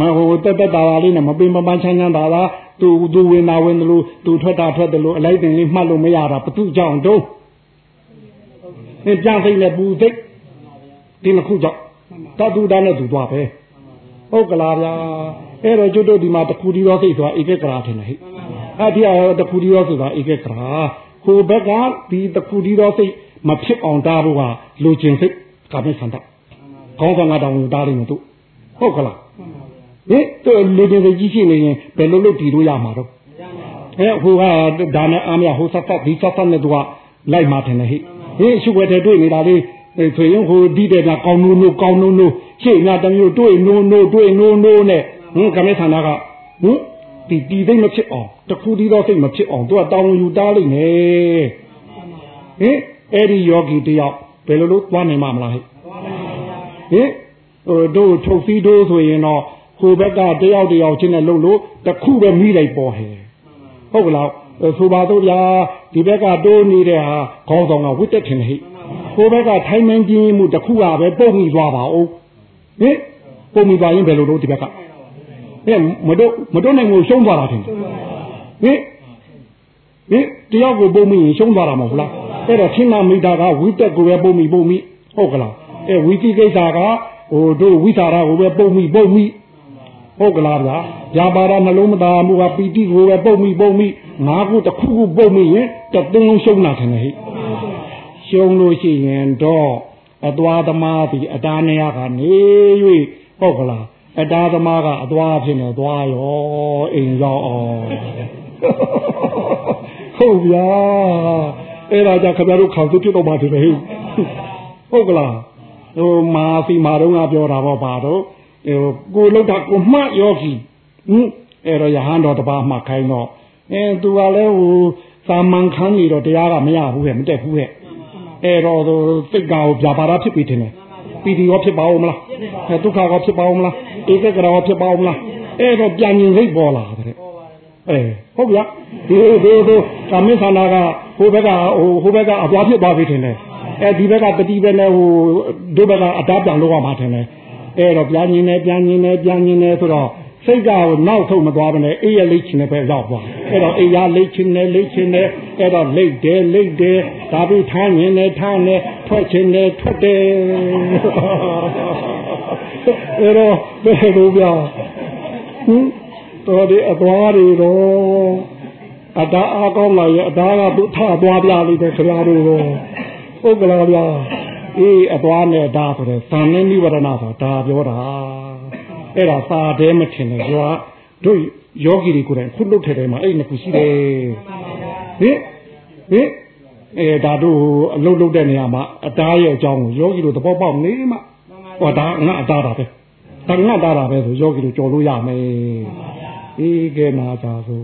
မဟိုတက်တက်တာတာလေးနဲ့မပင်မပန်းချမ်းချမ်းသာတာသူသူဝင်တာဝင်တယ်လို့သူထွက်တာထွက်တယ်လို့အလိုက်တင်လေးမှတ်လို့မရတာဘသူကြောင့်တုံးသင်ပြန်သိနဲ့ပူသိဒီနှစ်ခုကြောင့်တတူတာနဲ့သူသွားပဲဟုတ်ကလားဗျာ အဲ့တော့ကျွတ်တို့ဒီမှာတခုဒီရောစိတ်ဆိုတာဧကကရာထင်တယ်ဟဲ့အဲ့ဒီအတခုဒီရောဆိုတာဧကကရာဟိုဘက်ကဒီတခုဒီရောစိတ်မဖြစ်အောင်တားဖို့ကလိုချင်စိတ်ကာမေဆန္ဒခေါင်းဆောင်ကတောင်းတားလိမ့်မယ်သူဟုတ်ကလားဟင်သူလေတင်ကြီးရှိနေရင်ဘယ်လိုလုပ်တည်လို့ရမှာတော့အဲဟိုကဒါနဲ့အားမရဟိုဆက်ဆက်ဒီဆက်ဆက်နဲ့သူကလိုက်มาတယ်ဟိဟင်ရှုွယ်တဲ့တွေ့နေတာလေးဆိုရင်ဟိုဒီတဲ့ကကောင်းနိုးနိုးကောင်းနိုးနိုးရှေ့များတမျိုးတွေ့နိုးနိုးတွေ့နိုးနိုးနဲ့ ဟင်ကမေသနာကဟင်ဒီဒီသိမဖြစ်အောင်တခုဒီတော့စိတ်မဖြစ်အောင်သူကတောင်းယူတားလိုက်နေဟင်အဲ့ဒီယောဂီတယောက်ဘယ်လိုလုပ်သွားနိုင်မှာမလားဟဲ့ဟင်ဟိုတို့ထုတ်စီးတို့ဆိုရင်တော့ဟိုဘက်ကတယောက်တယောက်ချင်းနဲ့လှုပ်လို့တခုပဲမိလိုက်ပေါ်ဟဲ့ဟုတ်ကလားဆိုပါတော့ဗျာဒီဘက်ကတိုးနေတဲ့ဟာခေါင်းဆောင်ကဝိတက်ထင်ဟိဟိုဘက်ကထိုင်းမင်းကြီးမှုတခုကပဲပုံမိသွားပါဦးဟင်ပုံမိသွားရင်ဘယ်လိုလုပ်ဒီဘက်က ဟဲ့မတို့မတို့နိုင်ကိုရှုံးသွားတာထင်ဟင်ဟင်တယောက်ကိုပုံမိရင်ရှုံးသွားတာမဟုတ်လားအဲ့တော့ခင်းနာမိတာကဝိတက်ကိုပဲပုံမိပုံမိဟုတ်ကလားအဲဝိတိကိစ္စကဟိုတို့ဝိသရာကိုပဲပုံမိပုံမိဟုတ်ကလားဗျာ။ညာပါရနှလုံးမသားမှုကပီတိကိုပဲပုတ်မိပုတ်မိငါးခုတစ်ခုခုပုတ်မိရင်တသိန်းလုံးရှုံးတာတယ်ဟဲ့။ရှုံးလို့ရှိရင်တော့အသွာသမားဒီအတားနေရကနေ၍ဟုတ်ကလား။ အတားသမားကအသွာဖြစ်နေသွားရောအိမ်ရောက်အောင်ဟုတ်ဗျာအဲ့ဒါကြခင်ဗျားတို့ခေါင်းစုပြတော့မှတယ်ဟဲ့ဟုတ်ကလားဟိုမာစီမာတော့ငါပြောတာပေါ့ပါတော့ဟိုကိုလောက်တာကိုမှတ်ယောဂီဟင်အဲ့တော့ယဟန်တော်တပါးမှခိုင်းတော့အဲသူကလည်းဟိုသာမန်ခန်းနေတော့တရားကမရဘူးရဲ့မတက်ဘူးရဲ့အဲ့တော့စိတ်ကောဗျာပါရဖြစ်ပြီထင်တယ် ပီတိရောဖြစ်ပါဦးမလားအဲဒုက္ခရောဖြစ်ပါဦးမလားဧကကရောဖြစ်ပါဦးမလားအဲ့တော့ပြန်မြင်စိတ်ပေါ်လာတယ်အဲဟုတ်ဗျာဒီဒီဒီကာမိသနာကဟိုဘက်ကဟိုဟိုဘက်ကအပွားဖြစ်သွားပြီထင်တယ်အဲဒီဘက်ကပတိပဲနဲ့ဟိုဒုဘက်ကအတားပြန်လို့ရမှာထင်တယ်အဲ့တော့ပြန်မြင်နေပြန်မြင်နေပြန်မြင်နေဆိုတော့ စိတ်ကနောက်ထုတ်မသွားဘဲနဲ့အေးရလိတ်ချင်တဲ့ပဲရောက်သွားအဲ့တော့အေးရလိတ်ချင်တယ်လိတ်ချင်တယ်အဲ့တော့လိတ်တယ်လိတ်တယ်ဒါပြီးထားញင်းနေထားနေထွက်ချင်တယ်ထွက်တယ်အဲ့တော့ဘယ်လိုပြောဟင်တော်ဒီအသွားတွေတော့အတားအားကောင်းလာရဲ့အတားကသူထသွားပြလိမ့်တယ်ခင်ဗျားတို့ဟုတ်ကလားဗျာအေးအသွားနဲ့ဒါဆိုတဲ့သံနှင်းနိဝရဏဆိုတာဒါပြောတာ အဲ့ဒါစာတဲမထင်တယ်ပြောတို့ယောဂီတွေကိုယ်တိုင်ခုလုတ်ထဲထဲမှာအဲ့နှစ်ခုရှိတယ်ဟင်ဟင်အဲဒါတို့အလုတ်လုတ်တဲ့နေရာမှာအတားရဲ့အကြောင်းကိုယောဂီတို့သဘောပေါက်နေမှဟောဒါငါအတားတာပဲဒါငါတားတာပဲဆိုယောဂီတို့ကြော်လို့ရမယ်အေးကဲနာသာဆို